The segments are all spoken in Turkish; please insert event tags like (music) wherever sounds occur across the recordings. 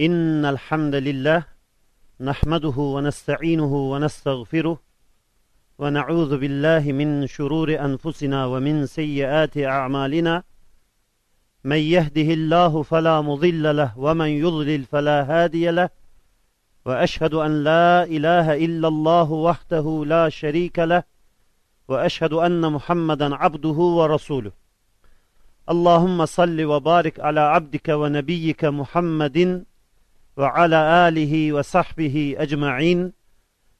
إن الحمد لله نحمده ونستعينه ونستغفره ونعوذ بالله من شرور أنفسنا ومن سيئات أعمالنا من يهده الله فلا مضل له ومن يضلل فلا هادي له وأشهد أن لا إله إلا الله وحده لا شريك له وأشهد أن محمدا عبده ورسوله. اللهم صل وبارك على عبدك ونبيك محمد ve ala alihi ve sahbihi ecma'in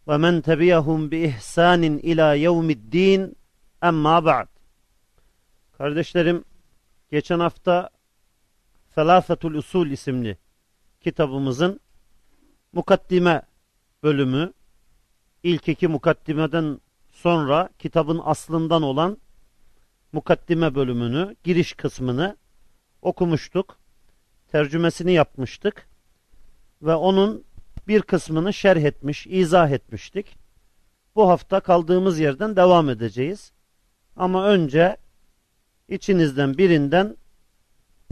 ve men tebiyahum bi ihsanin ila yevmiddin emma ba'd. Kardeşlerim, geçen hafta Felafetul Usul isimli kitabımızın mukaddime bölümü, ilk iki mukaddimeden sonra kitabın aslından olan mukaddime bölümünü, giriş kısmını okumuştuk. Tercümesini yapmıştık. Ve onun bir kısmını şerh etmiş, izah etmiştik. Bu hafta kaldığımız yerden devam edeceğiz. Ama önce içinizden birinden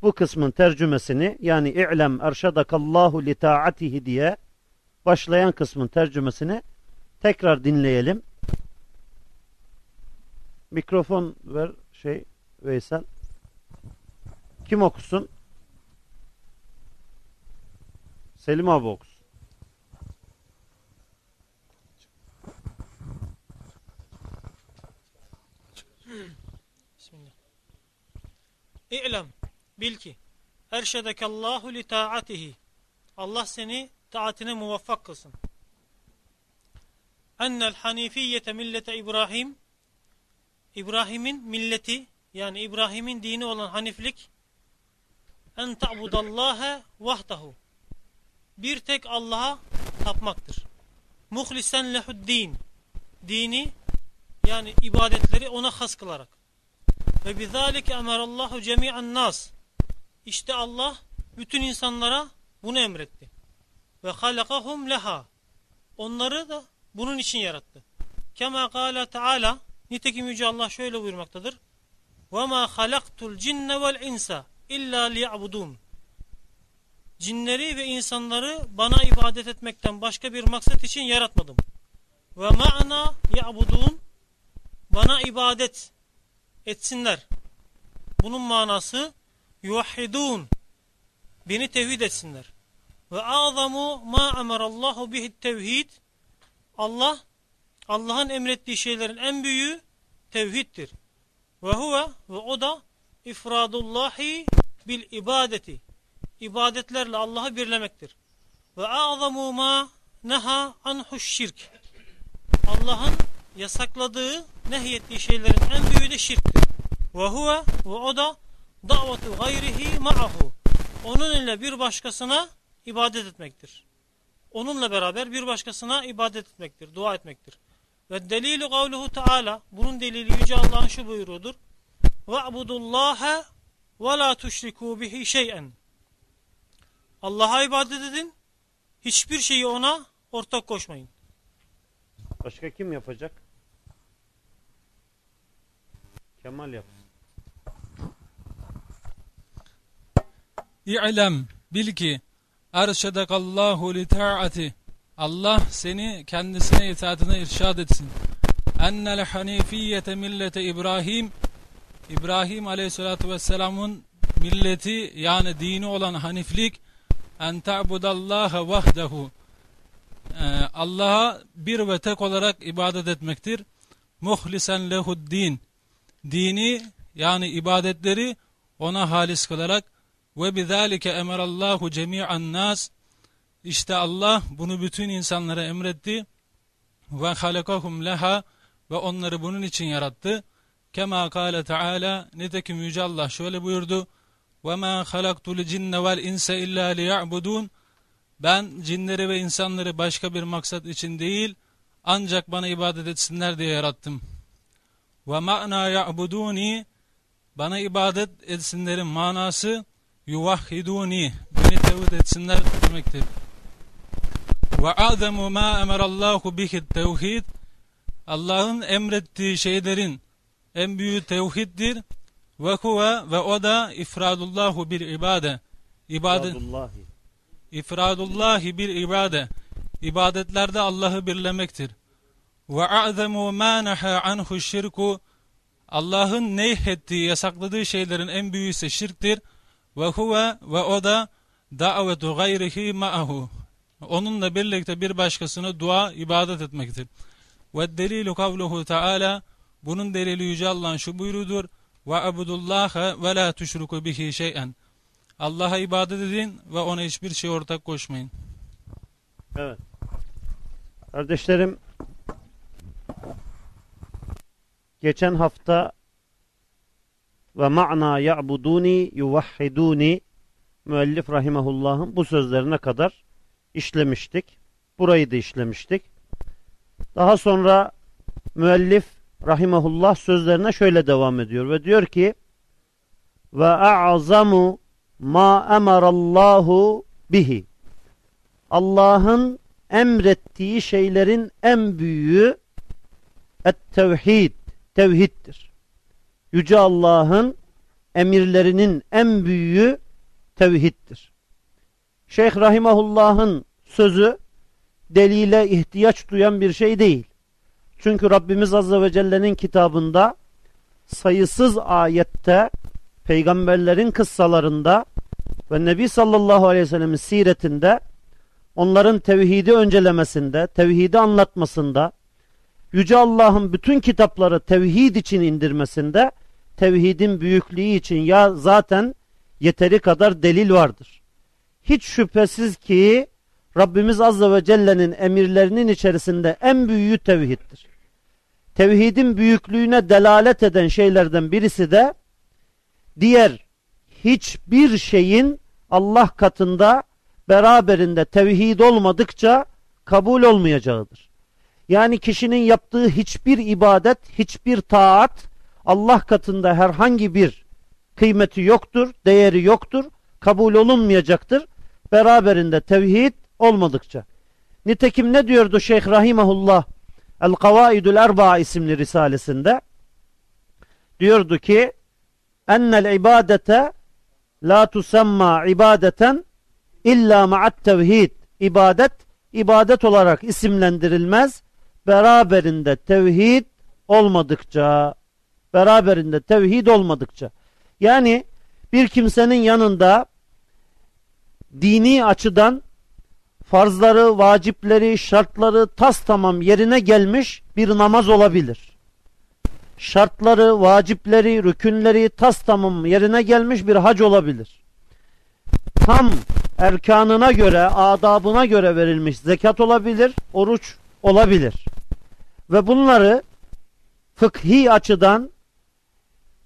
bu kısmın tercümesini yani i'lem erşadakallahu li ta'atihi diye başlayan kısmın tercümesini tekrar dinleyelim. Mikrofon ver şey Veysel. Kim okusun? Selim abi okusun. Bismillah. İ'lem, bil ki, erşedekallahu li taatihi. Allah seni taatine muvaffak kılsın. Ennel hanifiyete millete İbrahim, İbrahim'in milleti, yani İbrahim'in dini olan haniflik, en ta'budallaha vahdahu. Bir tek Allah'a tapmaktır. Muhlisen lehuddin. Dini, yani ibadetleri ona has kılarak. Ve bizalike emarallahu cemi'an nas. İşte Allah bütün insanlara bunu emretti. Ve halakahum leha. Onları da bunun için yarattı. Kema kâle Teala nitekim yüce Allah şöyle buyurmaktadır. Halaktul cinne vel insa illa liya'budun. Cinleri ve insanları bana ibadet etmekten başka bir maksat için yaratmadım. Ve ma'na ya'budun bana ibadet etsinler. Bunun manası yuvahhidun beni tevhid etsinler. Ve azamu ma emarallahu bihi tevhid Allah Allah'ın emrettiği şeylerin en büyüğü tevhiddir. Ve huve ve o da ifradullahi bil ibadeti ibadetlerle Allah'ı birlemektir. Ve azamu ma neha anhu şirk Allah'ın yasakladığı, nehyettiği şeylerin en büyüğü de şirktir. Ve huve ve o da davetu gayrihi ma'ahu. Onun ile bir başkasına ibadet etmektir. Onunla beraber bir başkasına ibadet etmektir, dua etmektir. Ve delili kavluhu Teala bunun delili yüce Allah'ın şu buyruğudur. Ve'budullaha ve la tuşriku bihi şey'en. Allah'a ibadet edin. Hiçbir şeyi ona ortak koşmayın. Başka kim yapacak? Kemal yapsın. İ'lem bil ki erşedekallahu li ta'ati Allah seni kendisine itaatine irşad etsin. Ennel hanifiyete millete İbrahim İbrahim aleyhissalatu vesselamın milleti yani dini olan haniflik en ta'budallaha vahdehu. Ee, Allah'a bir ve tek olarak ibadet etmektir. Muhlisen lehuddin. Dini yani ibadetleri ona halis kılarak ve bizalike emerallahu cemi'an nas. İşte Allah bunu bütün insanlara emretti. Ve halakahum leha. Ve onları bunun için yarattı. Kema kâle Teala nitekim Yüce Allah şöyle buyurdu halaktul cinne vel insa illa liya'budun ben cinleri ve insanları başka bir maksat için değil ancak bana ibadet etsinler diye yarattım. Ma'na ya'buduni bana ibadet etsinlerin manası yuvahhiduni beni tevhid etsinler demektir. Ve azemu ma emerallahu bihi tevhid Allah'ın emrettiği şeylerin en büyüğü tevhiddir. Ve huve ve o da ifradullahu bir ibade. İbadet, ifradullahi bir ibade. İbadetlerde Allah'ı birlemektir. Ve a'zemu ma naha anhu şirku Allah'ın neyhettiği, yasakladığı şeylerin en büyüğü ise şirktir. Ve huve ve o da davetu gayrihi ma'ahu. Onunla birlikte bir başkasına dua, ibadet etmektir. Ve delilu kavluhu Teala bunun delili Yüce Allah'ın şu buyruğudur. Ve abudullaha ve la tuşruku bihi şey'en. Allah'a ibadet edin ve ona hiçbir şey ortak koşmayın. Evet. Kardeşlerim geçen hafta ve ma'na ya'buduni yuvahhiduni müellif rahimahullah'ın bu sözlerine kadar işlemiştik. Burayı da işlemiştik. Daha sonra müellif rahimahullah sözlerine şöyle devam ediyor ve diyor ki ve a'zamu ma emarallahu bihi Allah'ın emrettiği şeylerin en büyüğü et-tevhid, tevhiddir. Yüce Allah'ın emirlerinin en büyüğü tevhiddir. Şeyh Rahimahullah'ın sözü delile ihtiyaç duyan bir şey değil. Çünkü Rabbimiz Azze ve Celle'nin kitabında sayısız ayette, peygamberlerin kıssalarında ve Nebi sallallahu aleyhi ve sellemin siretinde onların tevhidi öncelemesinde, tevhidi anlatmasında, Yüce Allah'ın bütün kitapları tevhid için indirmesinde, tevhidin büyüklüğü için ya zaten yeteri kadar delil vardır. Hiç şüphesiz ki Rabbimiz Azze ve Celle'nin emirlerinin içerisinde en büyüğü tevhiddir. Tevhidin büyüklüğüne delalet eden şeylerden birisi de diğer hiçbir şeyin Allah katında beraberinde tevhid olmadıkça kabul olmayacağıdır. Yani kişinin yaptığı hiçbir ibadet, hiçbir taat Allah katında herhangi bir kıymeti yoktur, değeri yoktur, kabul olunmayacaktır. Beraberinde tevhid olmadıkça. Nitekim ne diyordu Şeyh Rahimahullah El-Kavaidül Erba isimli risalesinde? Diyordu ki ennel ibadete la tusemma ibadeten illa ma'at tevhid. İbadet, ibadet olarak isimlendirilmez. Beraberinde tevhid olmadıkça, beraberinde tevhid olmadıkça. Yani bir kimsenin yanında dini açıdan farzları, vacipleri, şartları tas tamam yerine gelmiş bir namaz olabilir. Şartları, vacipleri, rükünleri tas tamam yerine gelmiş bir hac olabilir. Tam erkanına göre, adabına göre verilmiş zekat olabilir, oruç olabilir. Ve bunları fıkhi açıdan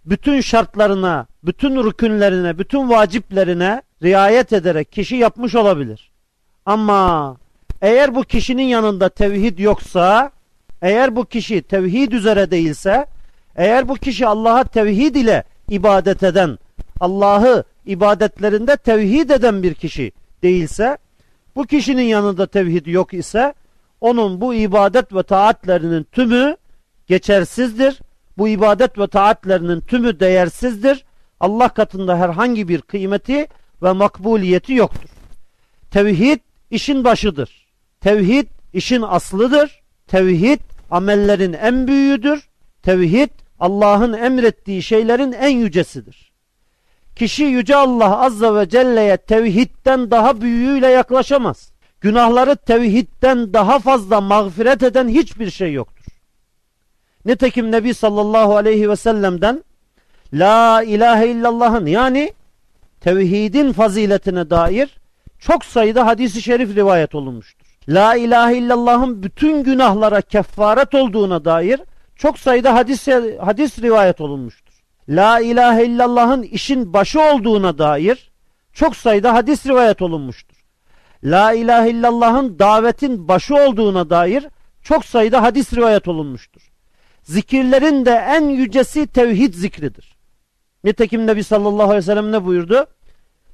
bütün şartlarına, bütün rükünlerine, bütün vaciplerine riayet ederek kişi yapmış olabilir. Ama eğer bu kişinin yanında tevhid yoksa, eğer bu kişi tevhid üzere değilse, eğer bu kişi Allah'a tevhid ile ibadet eden, Allah'ı ibadetlerinde tevhid eden bir kişi değilse, bu kişinin yanında tevhid yok ise, onun bu ibadet ve taatlerinin tümü geçersizdir. Bu ibadet ve taatlerinin tümü değersizdir. Allah katında herhangi bir kıymeti ve makbuliyeti yoktur. Tevhid işin başıdır. Tevhid işin aslıdır. Tevhid amellerin en büyüğüdür. Tevhid Allah'ın emrettiği şeylerin en yücesidir. Kişi Yüce Allah Azze ve Celle'ye tevhidden daha büyüğüyle yaklaşamaz. Günahları tevhidden daha fazla mağfiret eden hiçbir şey yoktur. Nitekim Nebi sallallahu aleyhi ve sellem'den La ilahe illallah'ın yani tevhidin faziletine dair çok sayıda hadisi şerif rivayet olunmuştur. La ilahe illallah'ın bütün günahlara kefaret olduğuna dair çok sayıda hadis, hadis rivayet olunmuştur. La ilahe illallah'ın işin başı olduğuna dair çok sayıda hadis rivayet olunmuştur. La ilahe illallah'ın davetin başı olduğuna dair çok sayıda hadis rivayet olunmuştur. Zikirlerin de en yücesi tevhid zikridir. Nitekim Nebi sallallahu aleyhi ve sellem ne buyurdu?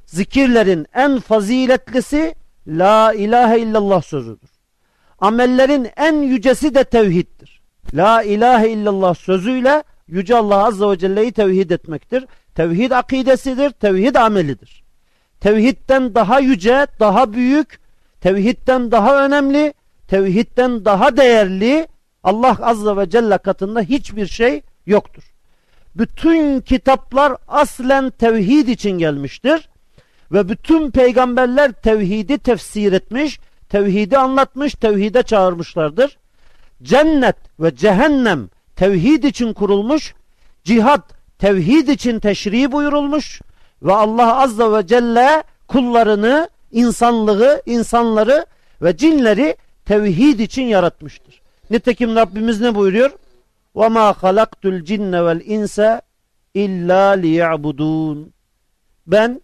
Zikirlerin en faziletlisi La ilahe illallah sözüdür. Amellerin en yücesi de tevhiddir. La ilahe illallah sözüyle Yüce Allah Azze ve Celle'yi tevhid etmektir. Tevhid akidesidir, tevhid amelidir. tevhidden daha yüce, daha büyük, tevhidden daha önemli, tevhidden daha değerli Allah Azze ve Celle katında hiçbir şey yoktur. Bütün kitaplar aslen tevhid için gelmiştir. Ve bütün peygamberler tevhidi tefsir etmiş, tevhidi anlatmış, tevhide çağırmışlardır. Cennet ve cehennem tevhid için kurulmuş, cihat tevhid için teşri buyurulmuş ve Allah Azze ve Celle kullarını, insanlığı, insanları ve cinleri tevhid için yaratmıştır. Nitekim Rabbimiz ne buyuruyor? وَمَا خَلَقْتُ الْجِنَّ وَالْاِنْسَ اِلَّا لِيَعْبُدُونَ Ben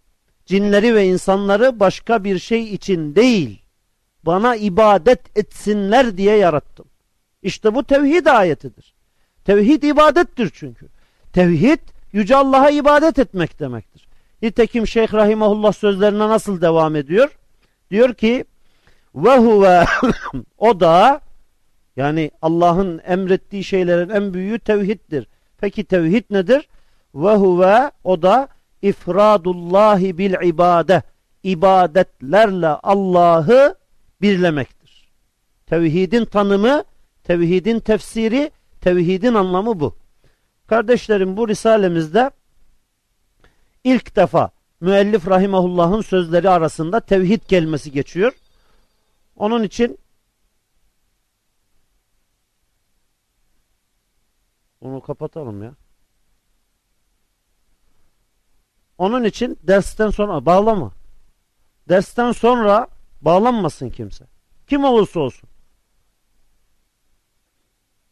cinleri ve insanları başka bir şey için değil, bana ibadet etsinler diye yarattım. İşte bu tevhid ayetidir. Tevhid ibadettir çünkü. Tevhid Yüce Allah'a ibadet etmek demektir. Nitekim Şeyh Rahimahullah sözlerine nasıl devam ediyor? Diyor ki ve huve (laughs) o da yani Allah'ın emrettiği şeylerin en büyüğü tevhiddir. Peki tevhid nedir? Ve huve o da ifradullahi bil ibade. İbadetlerle Allah'ı birlemektir. Tevhidin tanımı, tevhidin tefsiri, tevhidin anlamı bu. Kardeşlerim bu risalemizde ilk defa müellif rahimahullah'ın sözleri arasında tevhid kelimesi geçiyor. Onun için onu kapatalım ya. Onun için dersten sonra bağlama. Dersten sonra bağlanmasın kimse. Kim olursa olsun.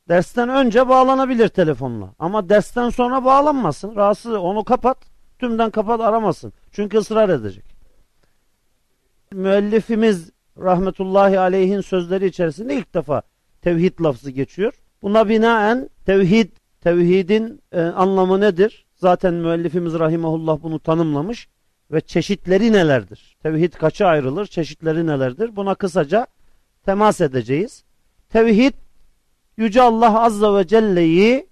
Dersten önce bağlanabilir telefonla. Ama dersten sonra bağlanmasın. Rahatsız onu kapat. Tümden kapat aramasın. Çünkü ısrar edecek. Müellifimiz rahmetullahi aleyhin sözleri içerisinde ilk defa tevhid lafzı geçiyor. Buna binaen tevhid, tevhidin e, anlamı nedir? Zaten müellifimiz rahimahullah bunu tanımlamış ve çeşitleri nelerdir? Tevhid kaça ayrılır? Çeşitleri nelerdir? Buna kısaca temas edeceğiz. Tevhid Yüce Allah Azze ve Celle'yi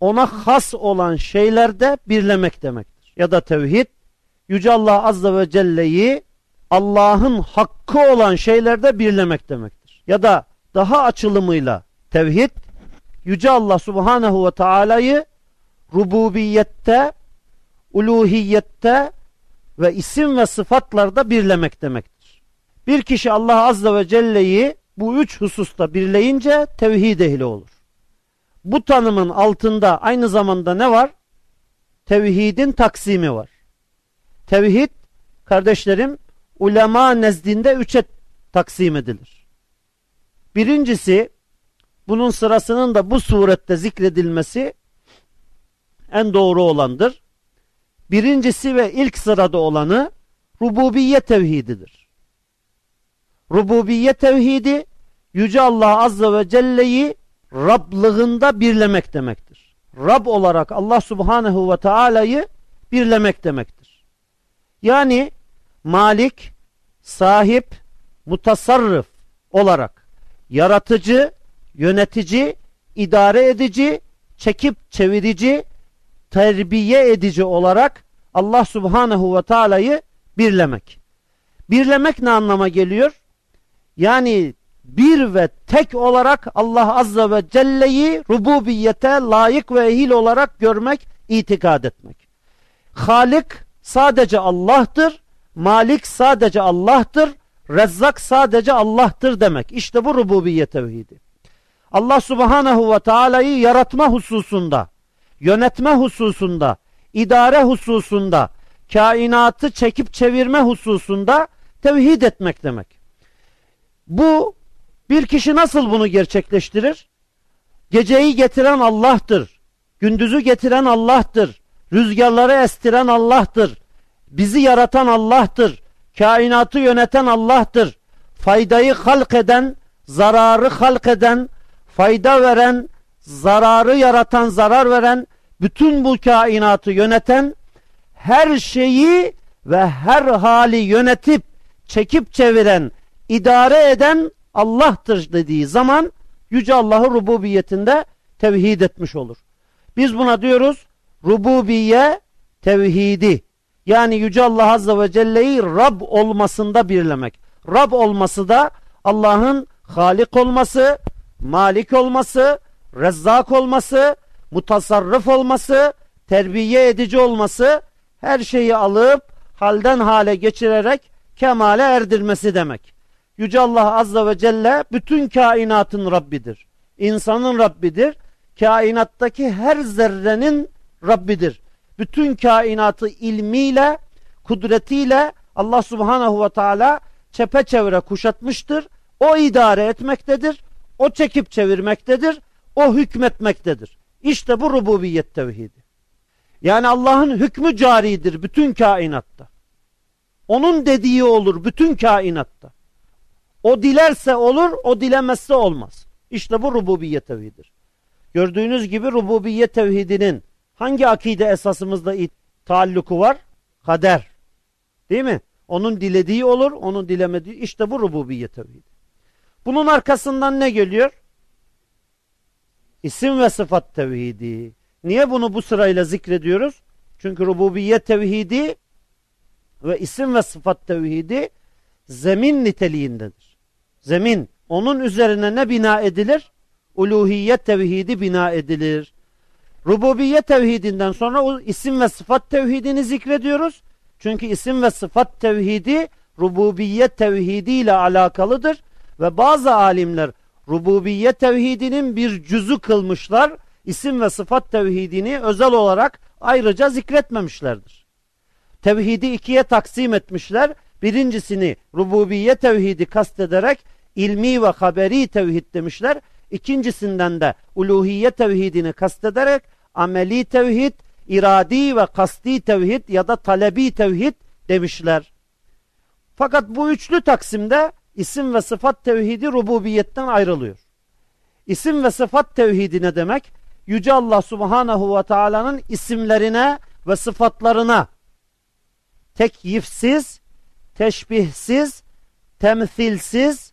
ona has olan şeylerde birlemek demektir. Ya da tevhid Yüce Allah Azze ve Celle'yi Allah'ın hakkı olan şeylerde birlemek demektir. Ya da daha açılımıyla tevhid Yüce Allah Subhanahu ve Taala'yı rububiyette, uluhiyette ve isim ve sıfatlarda birlemek demektir. Bir kişi Allah Azze ve Celle'yi bu üç hususta birleyince tevhid ehli olur. Bu tanımın altında aynı zamanda ne var? Tevhidin taksimi var. Tevhid kardeşlerim ulema nezdinde üçe taksim edilir. Birincisi bunun sırasının da bu surette zikredilmesi en doğru olandır. Birincisi ve ilk sırada olanı rububiyet tevhididir. Rububiyet tevhidi Yüce Allah Azze ve Celle'yi Rablığında birlemek demektir. Rab olarak Allah Subhanahu ve Taala'yı birlemek demektir. Yani malik, sahip, mutasarrıf olarak yaratıcı, yönetici, idare edici, çekip çevirici, terbiye edici olarak Allah Subhanahu ve Taala'yı birlemek. Birlemek ne anlama geliyor? Yani bir ve tek olarak Allah Azze ve Celle'yi rububiyete layık ve ehil olarak görmek, itikad etmek. Halik sadece Allah'tır, Malik sadece Allah'tır, Rezzak sadece Allah'tır demek. İşte bu rububiyet tevhidi. Allah Subhanahu ve Taala'yı yaratma hususunda, yönetme hususunda, idare hususunda, kainatı çekip çevirme hususunda tevhid etmek demek. Bu bir kişi nasıl bunu gerçekleştirir? Geceyi getiren Allah'tır. Gündüzü getiren Allah'tır. Rüzgarları estiren Allah'tır. Bizi yaratan Allah'tır. Kainatı yöneten Allah'tır. Faydayı halk eden, zararı halk eden, fayda veren, zararı yaratan, zarar veren, bütün bu kainatı yöneten, her şeyi ve her hali yönetip çekip çeviren, idare eden Allah'tır dediği zaman Yüce Allah'ı rububiyetinde tevhid etmiş olur. Biz buna diyoruz rububiye tevhidi. Yani Yüce Allah Azze ve Celle'yi Rab olmasında birlemek. Rab olması da Allah'ın Halik olması, Malik olması, Rezzak olması, mutasarrıf olması, terbiye edici olması, her şeyi alıp halden hale geçirerek kemale erdirmesi demek. Yüce Allah Azze ve Celle bütün kainatın Rabbidir. İnsanın Rabbidir. Kainattaki her zerrenin Rabbidir. Bütün kainatı ilmiyle, kudretiyle Allah Subhanahu ve Teala çepeçevre kuşatmıştır. O idare etmektedir. O çekip çevirmektedir. O hükmetmektedir. İşte bu rububiyet tevhidi. Yani Allah'ın hükmü caridir bütün kainatta. Onun dediği olur bütün kainatta. O dilerse olur, o dilemezse olmaz. İşte bu rububiyet tevhididir. Gördüğünüz gibi rububiyet tevhidinin hangi akide esasımızda taalluku var? Kader. Değil mi? Onun dilediği olur, onun dilemediği. İşte bu rububiyet tevhidi. Bunun arkasından ne geliyor? İsim ve sıfat tevhidi. Niye bunu bu sırayla zikrediyoruz? Çünkü rububiyet tevhidi ve isim ve sıfat tevhidi zemin niteliğindedir. Zemin. Onun üzerine ne bina edilir? Uluhiyet tevhidi bina edilir. Rububiyet tevhidinden sonra o isim ve sıfat tevhidini zikrediyoruz. Çünkü isim ve sıfat tevhidi rububiyet tevhidi ile alakalıdır ve bazı alimler rububiyet tevhidinin bir cüzü kılmışlar. İsim ve sıfat tevhidini özel olarak ayrıca zikretmemişlerdir. Tevhidi ikiye taksim etmişler. Birincisini rububiyet tevhidi kastederek ilmi ve haberi tevhid demişler. İkincisinden de uluhiyet tevhidini kastederek ameli tevhid, iradi ve kasti tevhid ya da talebi tevhid demişler. Fakat bu üçlü taksimde isim ve sıfat tevhidi rububiyetten ayrılıyor. İsim ve sıfat tevhidi ne demek? Yüce Allah Subhanahu ve Taala'nın isimlerine ve sıfatlarına tekyifsiz, teşbihsiz, temsilsiz,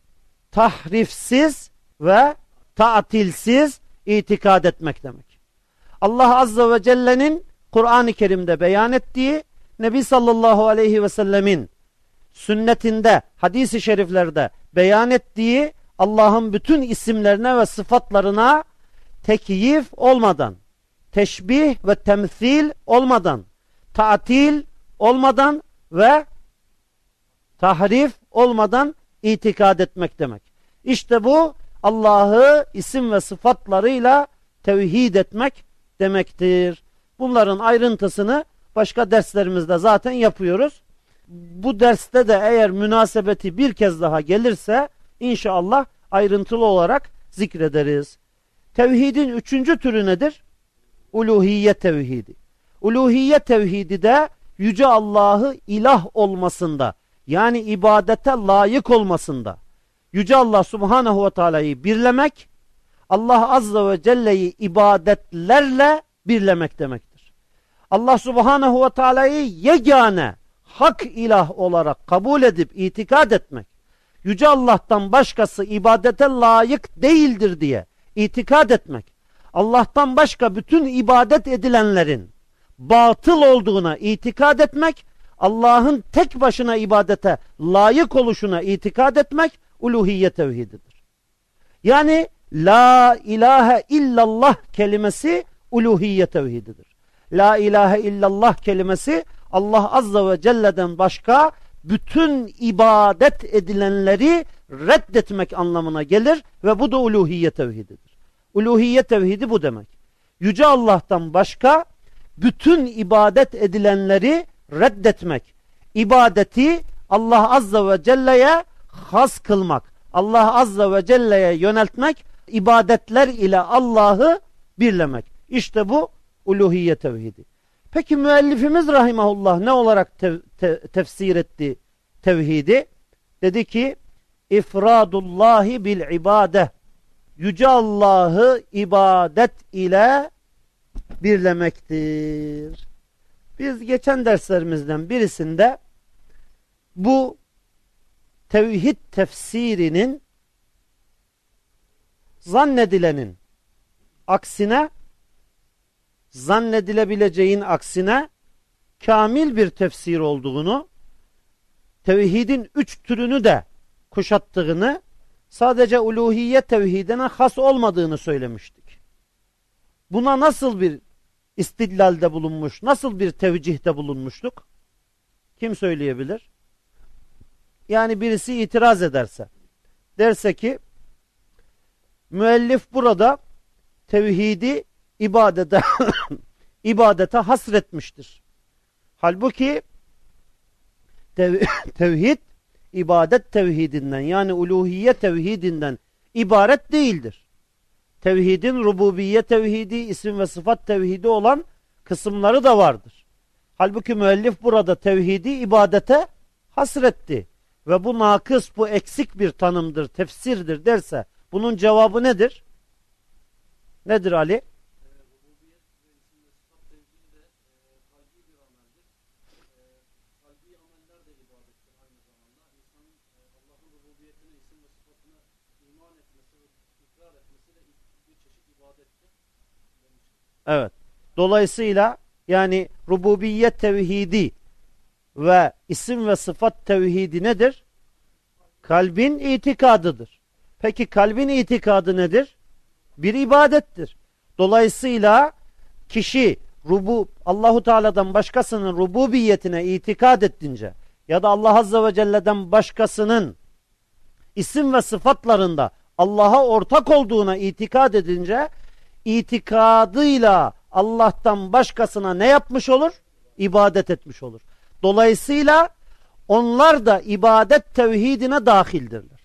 tahrifsiz ve tatilsiz itikad etmek demek. Allah Azze ve Celle'nin Kur'an-ı Kerim'de beyan ettiği, Nebi sallallahu aleyhi ve sellemin sünnetinde, hadisi şeriflerde beyan ettiği Allah'ın bütün isimlerine ve sıfatlarına tekyif olmadan, teşbih ve temsil olmadan, tatil olmadan ve tahrif olmadan itikad etmek demek. İşte bu Allah'ı isim ve sıfatlarıyla tevhid etmek demektir. Bunların ayrıntısını başka derslerimizde zaten yapıyoruz. Bu derste de eğer münasebeti bir kez daha gelirse inşallah ayrıntılı olarak zikrederiz. Tevhidin üçüncü türü nedir? Uluhiyet tevhidi. Uluhiyet tevhidi de Yüce Allah'ı ilah olmasında yani ibadete layık olmasında Yüce Allah Subhanahu ve Teala'yı birlemek Allah Azze ve Celle'yi ibadetlerle birlemek demektir. Allah Subhanahu ve Teala'yı yegane hak ilah olarak kabul edip itikad etmek Yüce Allah'tan başkası ibadete layık değildir diye itikad etmek Allah'tan başka bütün ibadet edilenlerin batıl olduğuna itikad etmek, Allah'ın tek başına ibadete layık oluşuna itikad etmek uluhiyet tevhididir. Yani la ilahe illallah kelimesi uluhiyet tevhididir. La ilahe illallah kelimesi Allah azze ve celle'den başka bütün ibadet edilenleri reddetmek anlamına gelir ve bu da uluhiyet tevhididir. Uluhiyet tevhidi bu demek. Yüce Allah'tan başka bütün ibadet edilenleri reddetmek. İbadeti Allah Azze ve Celle'ye has kılmak. Allah Azze ve Celle'ye yöneltmek. ibadetler ile Allah'ı birlemek. İşte bu uluhiyet tevhidi. Peki müellifimiz rahimahullah ne olarak tev te tefsir etti tevhidi? Dedi ki ifradullahi bil ibade. Yüce Allah'ı ibadet ile birlemektir. Biz geçen derslerimizden birisinde bu tevhid tefsirinin zannedilenin aksine zannedilebileceğin aksine kamil bir tefsir olduğunu, tevhidin üç türünü de kuşattığını, sadece uluhiyet tevhidine has olmadığını söylemiştik. Buna nasıl bir istidlalde bulunmuş, nasıl bir tevcihte bulunmuştuk? Kim söyleyebilir? Yani birisi itiraz ederse, derse ki, müellif burada tevhidi ibadete (laughs) ibadete hasretmiştir. Halbuki tev (laughs) tevhid ibadet tevhidinden yani uluhiye tevhidinden ibaret değildir. Tevhidin rububiye tevhidi, isim ve sıfat tevhidi olan kısımları da vardır. Halbuki müellif burada tevhidi ibadete hasretti. Ve bu nakıs, bu eksik bir tanımdır, tefsirdir derse bunun cevabı nedir? Nedir Ali? Evet. Dolayısıyla yani rububiyet tevhidi ve isim ve sıfat tevhidi nedir? Kalbin itikadıdır. Peki kalbin itikadı nedir? Bir ibadettir. Dolayısıyla kişi rubu Allahu Teala'dan başkasının rububiyetine itikad ettince ya da Allah Azze ve Celle'den başkasının isim ve sıfatlarında Allah'a ortak olduğuna itikad edince itikadıyla Allah'tan başkasına ne yapmış olur? İbadet etmiş olur. Dolayısıyla onlar da ibadet tevhidine dahildirler.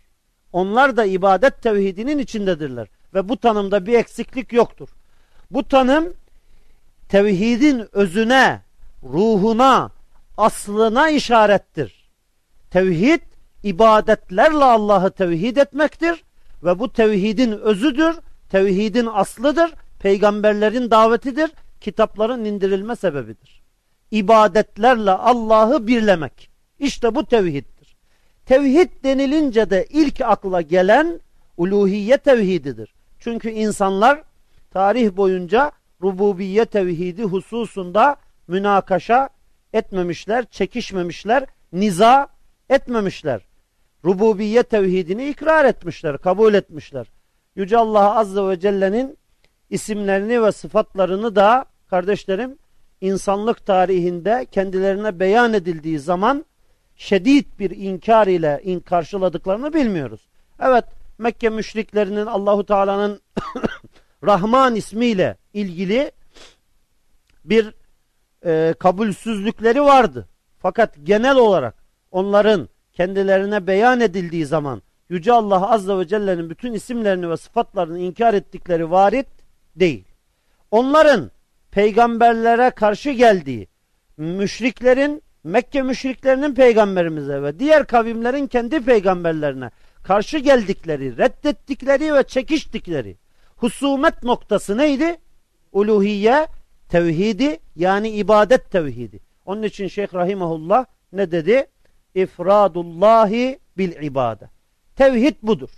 Onlar da ibadet tevhidinin içindedirler. Ve bu tanımda bir eksiklik yoktur. Bu tanım tevhidin özüne, ruhuna, aslına işarettir. Tevhid ibadetlerle Allah'ı tevhid etmektir ve bu tevhidin özüdür, tevhidin aslıdır, peygamberlerin davetidir, kitapların indirilme sebebidir. İbadetlerle Allah'ı birlemek. İşte bu tevhiddir. Tevhid denilince de ilk akla gelen uluhiyye tevhididir. Çünkü insanlar tarih boyunca rububiyye tevhidi hususunda münakaşa etmemişler, çekişmemişler, niza etmemişler. Rububiyye tevhidini ikrar etmişler, kabul etmişler. Yüce Allah Azze ve Celle'nin isimlerini ve sıfatlarını da kardeşlerim insanlık tarihinde kendilerine beyan edildiği zaman şedid bir inkar ile in karşıladıklarını bilmiyoruz. Evet Mekke müşriklerinin Allahu Teala'nın (coughs) Rahman ismiyle ilgili bir e, kabulsüzlükleri vardı. Fakat genel olarak onların kendilerine beyan edildiği zaman Yüce Allah Azze ve Celle'nin bütün isimlerini ve sıfatlarını inkar ettikleri varit değil. Onların peygamberlere karşı geldiği müşriklerin Mekke müşriklerinin peygamberimize ve diğer kavimlerin kendi peygamberlerine karşı geldikleri, reddettikleri ve çekiştikleri husumet noktası neydi? Uluhiye tevhidi yani ibadet tevhidi. Onun için Şeyh Rahimahullah ne dedi? İfradullahi bil ibade. Tevhid budur.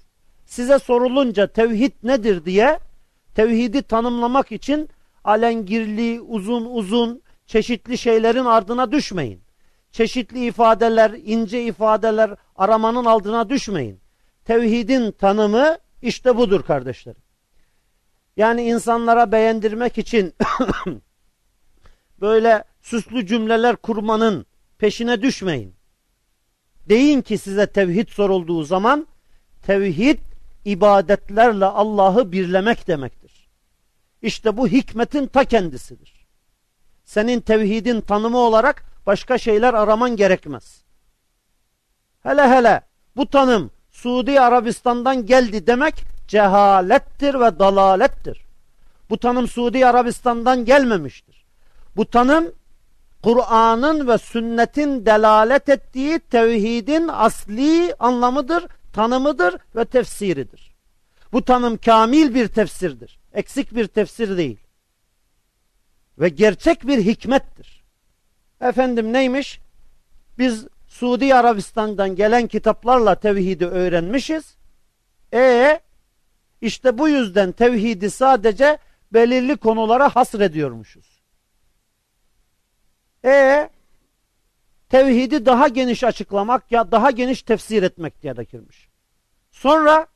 Size sorulunca tevhid nedir diye tevhidi tanımlamak için alengirli, uzun uzun çeşitli şeylerin ardına düşmeyin. Çeşitli ifadeler, ince ifadeler aramanın altına düşmeyin. Tevhidin tanımı işte budur kardeşlerim. Yani insanlara beğendirmek için (coughs) böyle süslü cümleler kurmanın peşine düşmeyin. Deyin ki size tevhid sorulduğu zaman tevhid ibadetlerle Allah'ı birlemek demektir. İşte bu hikmetin ta kendisidir. Senin tevhidin tanımı olarak başka şeyler araman gerekmez. Hele hele bu tanım Suudi Arabistan'dan geldi demek cehalettir ve dalalettir. Bu tanım Suudi Arabistan'dan gelmemiştir. Bu tanım Kur'an'ın ve sünnetin delalet ettiği tevhidin asli anlamıdır, tanımıdır ve tefsiridir. Bu tanım kamil bir tefsirdir. Eksik bir tefsir değil. Ve gerçek bir hikmettir. Efendim neymiş? Biz Suudi Arabistan'dan gelen kitaplarla tevhidi öğrenmişiz. E işte bu yüzden tevhidi sadece belirli konulara hasrediyormuşuz. E tevhidi daha geniş açıklamak ya daha geniş tefsir etmek gerekirmiş. Sonra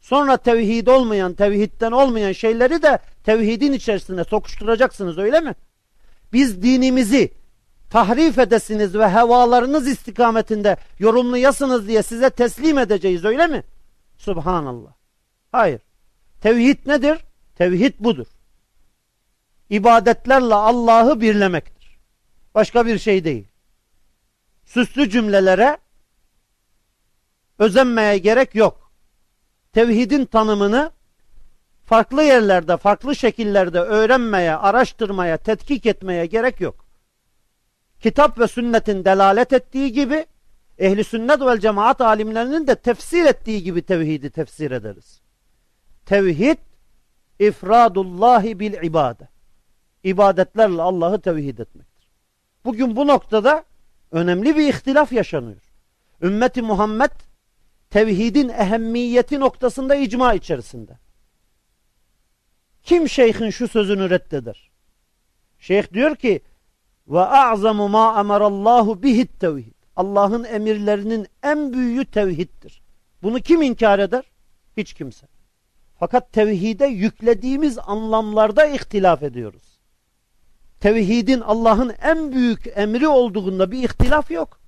sonra tevhid olmayan, tevhidden olmayan şeyleri de tevhidin içerisine sokuşturacaksınız öyle mi? Biz dinimizi tahrif edesiniz ve hevalarınız istikametinde yorumlayasınız diye size teslim edeceğiz öyle mi? Subhanallah. Hayır. Tevhid nedir? Tevhid budur. İbadetlerle Allah'ı birlemektir. Başka bir şey değil. Süslü cümlelere özenmeye gerek yok. Tevhidin tanımını farklı yerlerde, farklı şekillerde öğrenmeye, araştırmaya, tetkik etmeye gerek yok. Kitap ve sünnetin delalet ettiği gibi ehli sünnet ve cemaat alimlerinin de tefsir ettiği gibi tevhidi tefsir ederiz. Tevhid ifradullahi bil ibade. İbadetlerle Allah'ı tevhid etmektir. Bugün bu noktada önemli bir ihtilaf yaşanıyor. Ümmeti Muhammed tevhidin ehemmiyeti noktasında icma içerisinde. Kim şeyhin şu sözünü reddeder? Şeyh diyor ki ve a'zamu ma emarallahu bihit tevhid. Allah'ın emirlerinin en büyüğü tevhiddir. Bunu kim inkar eder? Hiç kimse. Fakat tevhide yüklediğimiz anlamlarda ihtilaf ediyoruz. Tevhidin Allah'ın en büyük emri olduğunda bir ihtilaf yok.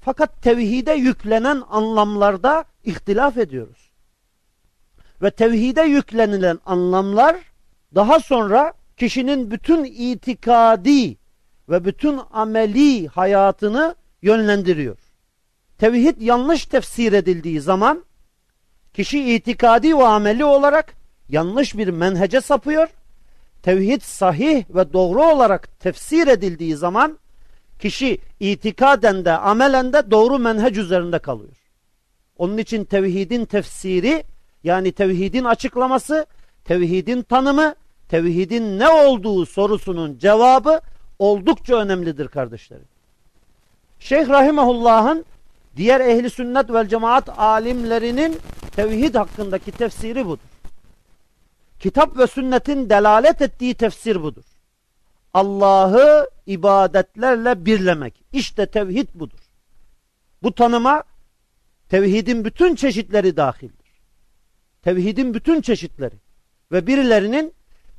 Fakat tevhide yüklenen anlamlarda ihtilaf ediyoruz. Ve tevhide yüklenilen anlamlar daha sonra kişinin bütün itikadi ve bütün ameli hayatını yönlendiriyor. Tevhid yanlış tefsir edildiği zaman kişi itikadi ve ameli olarak yanlış bir menhece sapıyor. Tevhid sahih ve doğru olarak tefsir edildiği zaman kişi itikaden de amelen de doğru menhec üzerinde kalıyor. Onun için tevhidin tefsiri yani tevhidin açıklaması, tevhidin tanımı, tevhidin ne olduğu sorusunun cevabı oldukça önemlidir kardeşlerim. Şeyh Rahimahullah'ın diğer ehli sünnet vel cemaat alimlerinin tevhid hakkındaki tefsiri budur. Kitap ve sünnetin delalet ettiği tefsir budur. Allah'ı ibadetlerle birlemek. İşte tevhid budur. Bu tanıma tevhidin bütün çeşitleri dahildir. Tevhidin bütün çeşitleri ve birilerinin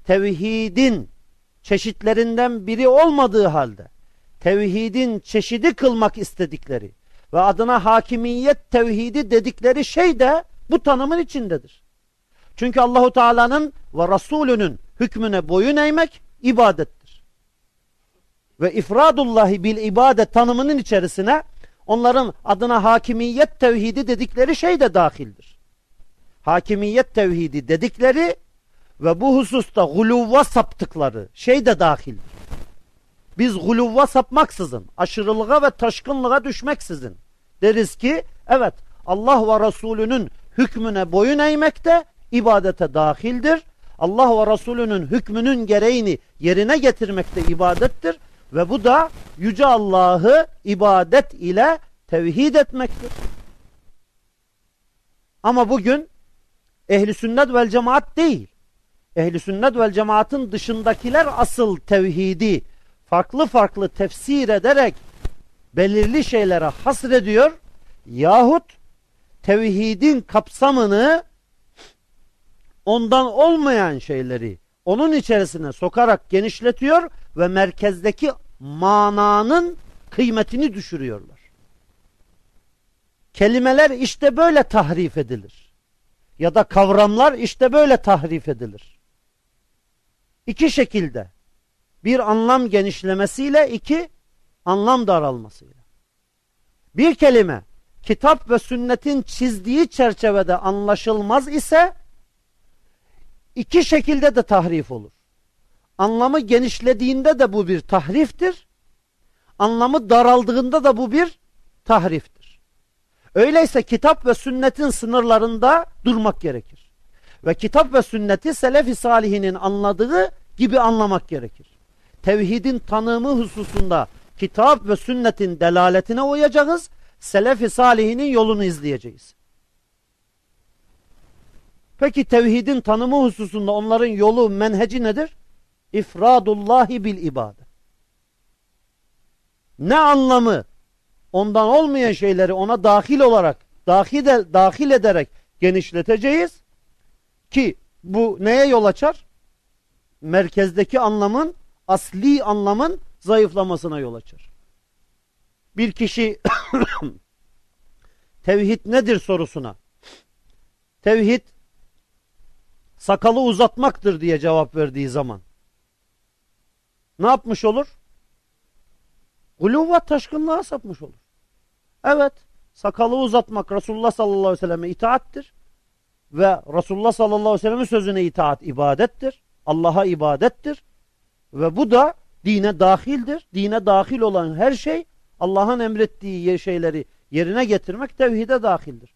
tevhidin çeşitlerinden biri olmadığı halde tevhidin çeşidi kılmak istedikleri ve adına hakimiyet tevhidi dedikleri şey de bu tanımın içindedir. Çünkü Allahu Teala'nın ve Resulünün hükmüne boyun eğmek ibadettir. Ve ifradullahi bil ibadet tanımının içerisine onların adına hakimiyet tevhidi dedikleri şey de dahildir. Hakimiyet tevhidi dedikleri ve bu hususta guluvva saptıkları şey de dahildir. Biz guluvva sapmaksızın, aşırılığa ve taşkınlığa düşmeksizin deriz ki evet Allah ve Resulünün hükmüne boyun eğmek de ibadete dahildir. Allah ve Resulünün hükmünün gereğini yerine getirmek de ibadettir. Ve bu da Yüce Allah'ı ibadet ile tevhid etmektir. Ama bugün ehli sünnet vel cemaat değil. Ehli sünnet vel cemaatın dışındakiler asıl tevhidi farklı farklı tefsir ederek belirli şeylere hasrediyor yahut tevhidin kapsamını ondan olmayan şeyleri onun içerisine sokarak genişletiyor ve merkezdeki mananın kıymetini düşürüyorlar. Kelimeler işte böyle tahrif edilir. Ya da kavramlar işte böyle tahrif edilir. İki şekilde. Bir anlam genişlemesiyle, iki anlam daralmasıyla. Bir kelime kitap ve sünnetin çizdiği çerçevede anlaşılmaz ise iki şekilde de tahrif olur. Anlamı genişlediğinde de bu bir tahriftir. Anlamı daraldığında da bu bir tahriftir. Öyleyse kitap ve sünnetin sınırlarında durmak gerekir. Ve kitap ve sünneti selef-i salihinin anladığı gibi anlamak gerekir. Tevhidin tanımı hususunda kitap ve sünnetin delaletine uyacağız. Selef-i salihinin yolunu izleyeceğiz. Peki tevhidin tanımı hususunda onların yolu, menheci nedir? İfradullahi bil ibadet. ne anlamı ondan olmayan şeyleri ona dahil olarak dahil, dahil ederek genişleteceğiz ki bu neye yol açar? Merkezdeki anlamın asli anlamın zayıflamasına yol açar. Bir kişi (coughs) tevhid nedir sorusuna tevhid sakalı uzatmaktır diye cevap verdiği zaman ne yapmış olur? Guluvat taşkınlığa sapmış olur. Evet, sakalı uzatmak Resulullah sallallahu aleyhi ve selleme itaattir. Ve Resulullah sallallahu aleyhi ve sellemin sözüne itaat ibadettir. Allah'a ibadettir. Ve bu da dine dahildir. Dine dahil olan her şey Allah'ın emrettiği şeyleri yerine getirmek tevhide dahildir.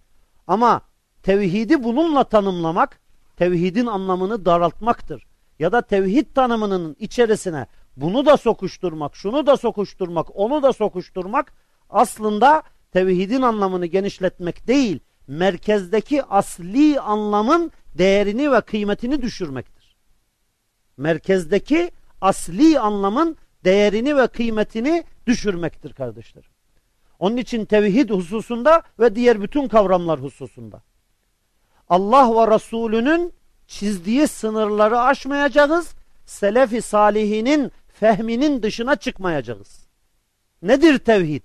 Ama tevhidi bununla tanımlamak tevhidin anlamını daraltmaktır. Ya da tevhid tanımının içerisine bunu da sokuşturmak, şunu da sokuşturmak, onu da sokuşturmak aslında tevhidin anlamını genişletmek değil, merkezdeki asli anlamın değerini ve kıymetini düşürmektir. Merkezdeki asli anlamın değerini ve kıymetini düşürmektir kardeşlerim. Onun için tevhid hususunda ve diğer bütün kavramlar hususunda. Allah ve Resulünün çizdiği sınırları aşmayacağız. Selefi salihinin fehminin dışına çıkmayacağız. Nedir tevhid?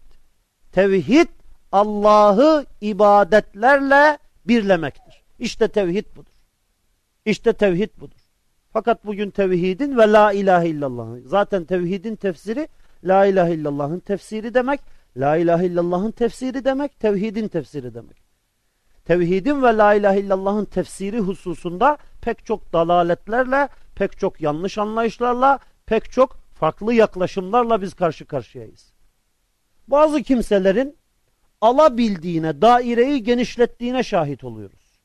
Tevhid Allah'ı ibadetlerle birlemektir. İşte tevhid budur. İşte tevhid budur. Fakat bugün tevhidin ve la ilahe illallah'ın zaten tevhidin tefsiri la ilahe illallah'ın tefsiri demek. La ilahe illallah'ın tefsiri demek. Tevhidin tefsiri demek. Tevhidin ve la ilahe illallah'ın tefsiri hususunda pek çok dalaletlerle, pek çok yanlış anlayışlarla, pek çok farklı yaklaşımlarla biz karşı karşıyayız. Bazı kimselerin alabildiğine, daireyi genişlettiğine şahit oluyoruz.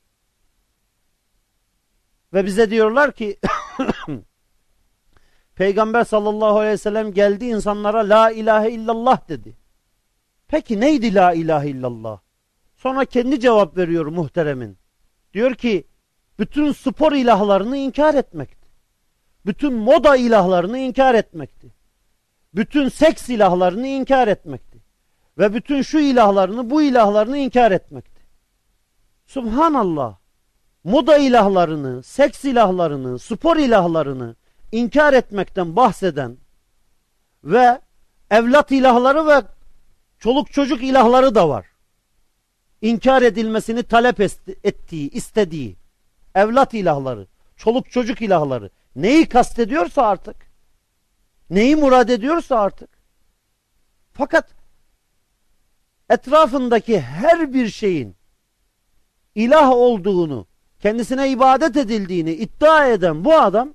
Ve bize diyorlar ki (coughs) Peygamber sallallahu aleyhi ve sellem geldi insanlara la ilahe illallah dedi. Peki neydi la ilahe illallah? Sonra kendi cevap veriyor muhteremin. Diyor ki bütün spor ilahlarını inkar etmekti. Bütün moda ilahlarını inkar etmekti. Bütün seks ilahlarını inkar etmekti. Ve bütün şu ilahlarını bu ilahlarını inkar etmekti. Subhanallah. Moda ilahlarını, seks ilahlarını, spor ilahlarını inkar etmekten bahseden ve evlat ilahları ve çoluk çocuk ilahları da var. İnkar edilmesini talep ettiği, istediği evlat ilahları, çoluk çocuk ilahları neyi kastediyorsa artık neyi murad ediyorsa artık fakat etrafındaki her bir şeyin ilah olduğunu kendisine ibadet edildiğini iddia eden bu adam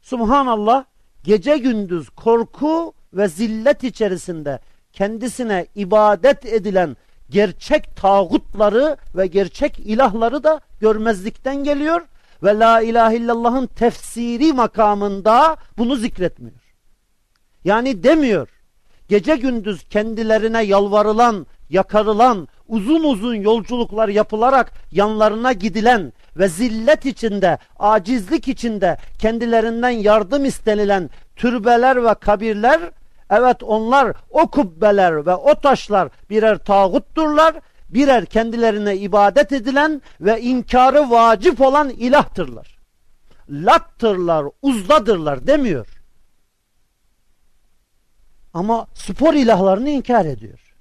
subhanallah gece gündüz korku ve zillet içerisinde kendisine ibadet edilen gerçek tağutları ve gerçek ilahları da görmezlikten geliyor ve la ilahe illallah'ın tefsiri makamında bunu zikretmiyor. Yani demiyor gece gündüz kendilerine yalvarılan, yakarılan, uzun uzun yolculuklar yapılarak yanlarına gidilen ve zillet içinde, acizlik içinde kendilerinden yardım istenilen türbeler ve kabirler Evet onlar o kubbeler ve o taşlar birer tağutturlar, birer kendilerine ibadet edilen ve inkarı vacip olan ilahtırlar. Lattırlar, uzdadırlar demiyor. Ama spor ilahlarını inkar ediyor.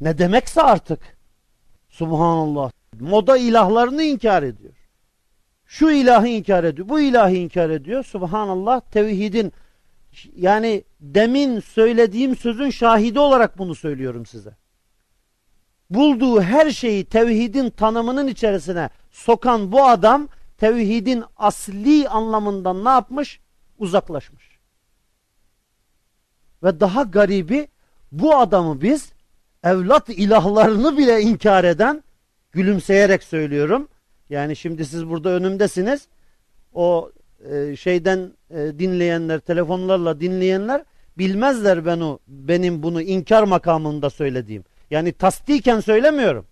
Ne demekse artık. Subhanallah. Moda ilahlarını inkar ediyor. Şu ilahı inkar ediyor, bu ilahı inkar ediyor. Subhanallah tevhidin yani demin söylediğim sözün şahidi olarak bunu söylüyorum size. Bulduğu her şeyi tevhidin tanımının içerisine sokan bu adam tevhidin asli anlamından ne yapmış? Uzaklaşmış. Ve daha garibi bu adamı biz evlat ilahlarını bile inkar eden gülümseyerek söylüyorum. Yani şimdi siz burada önümdesiniz. O e, şeyden e, dinleyenler, telefonlarla dinleyenler bilmezler ben o benim bunu inkar makamında söylediğim. Yani tasdiken söylemiyorum.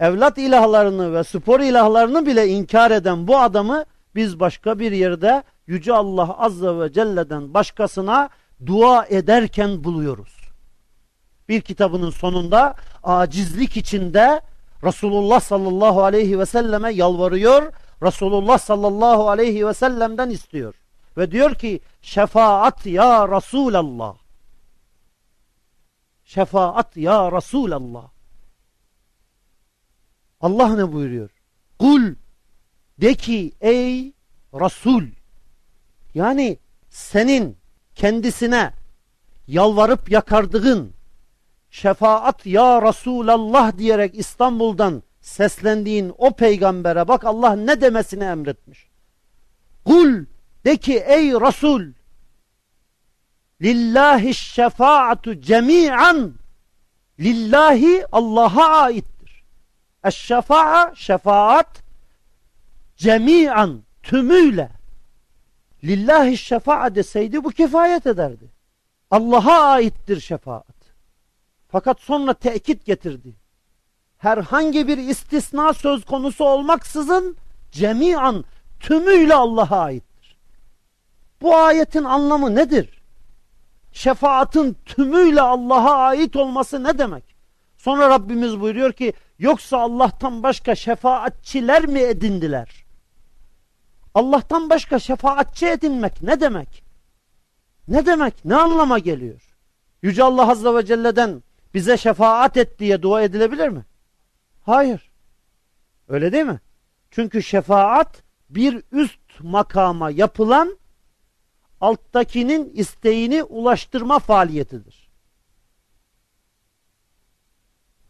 Evlat ilahlarını ve spor ilahlarını bile inkar eden bu adamı biz başka bir yerde Yüce Allah Azze ve Celle'den başkasına dua ederken buluyoruz. Bir kitabının sonunda acizlik içinde Resulullah sallallahu aleyhi ve selleme yalvarıyor. Resulullah sallallahu aleyhi ve sellem'den istiyor. Ve diyor ki şefaat ya Resulallah. Şefaat ya Resulallah. Allah ne buyuruyor? Kul de ki ey Resul yani senin kendisine yalvarıp yakardığın şefaat ya Resulallah diyerek İstanbul'dan seslendiğin o peygambere bak Allah ne demesini emretmiş. Kul de ki ey Resul lillahi şefaatu cemi'an lillahi Allah'a aittir. Eşşefa'a şefaat cemi'an tümüyle lillahi şefa'a deseydi bu kifayet ederdi. Allah'a aittir şefaat. Fakat sonra tekit getirdi. Herhangi bir istisna söz konusu olmaksızın cemiyan tümüyle Allah'a aittir. Bu ayetin anlamı nedir? Şefaatin tümüyle Allah'a ait olması ne demek? Sonra Rabbimiz buyuruyor ki yoksa Allah'tan başka şefaatçiler mi edindiler? Allah'tan başka şefaatçi edinmek ne demek? Ne demek? Ne anlama geliyor? Yüce Allah Azze ve Celle'den bize şefaat et diye dua edilebilir mi? Hayır. Öyle değil mi? Çünkü şefaat bir üst makama yapılan alttakinin isteğini ulaştırma faaliyetidir.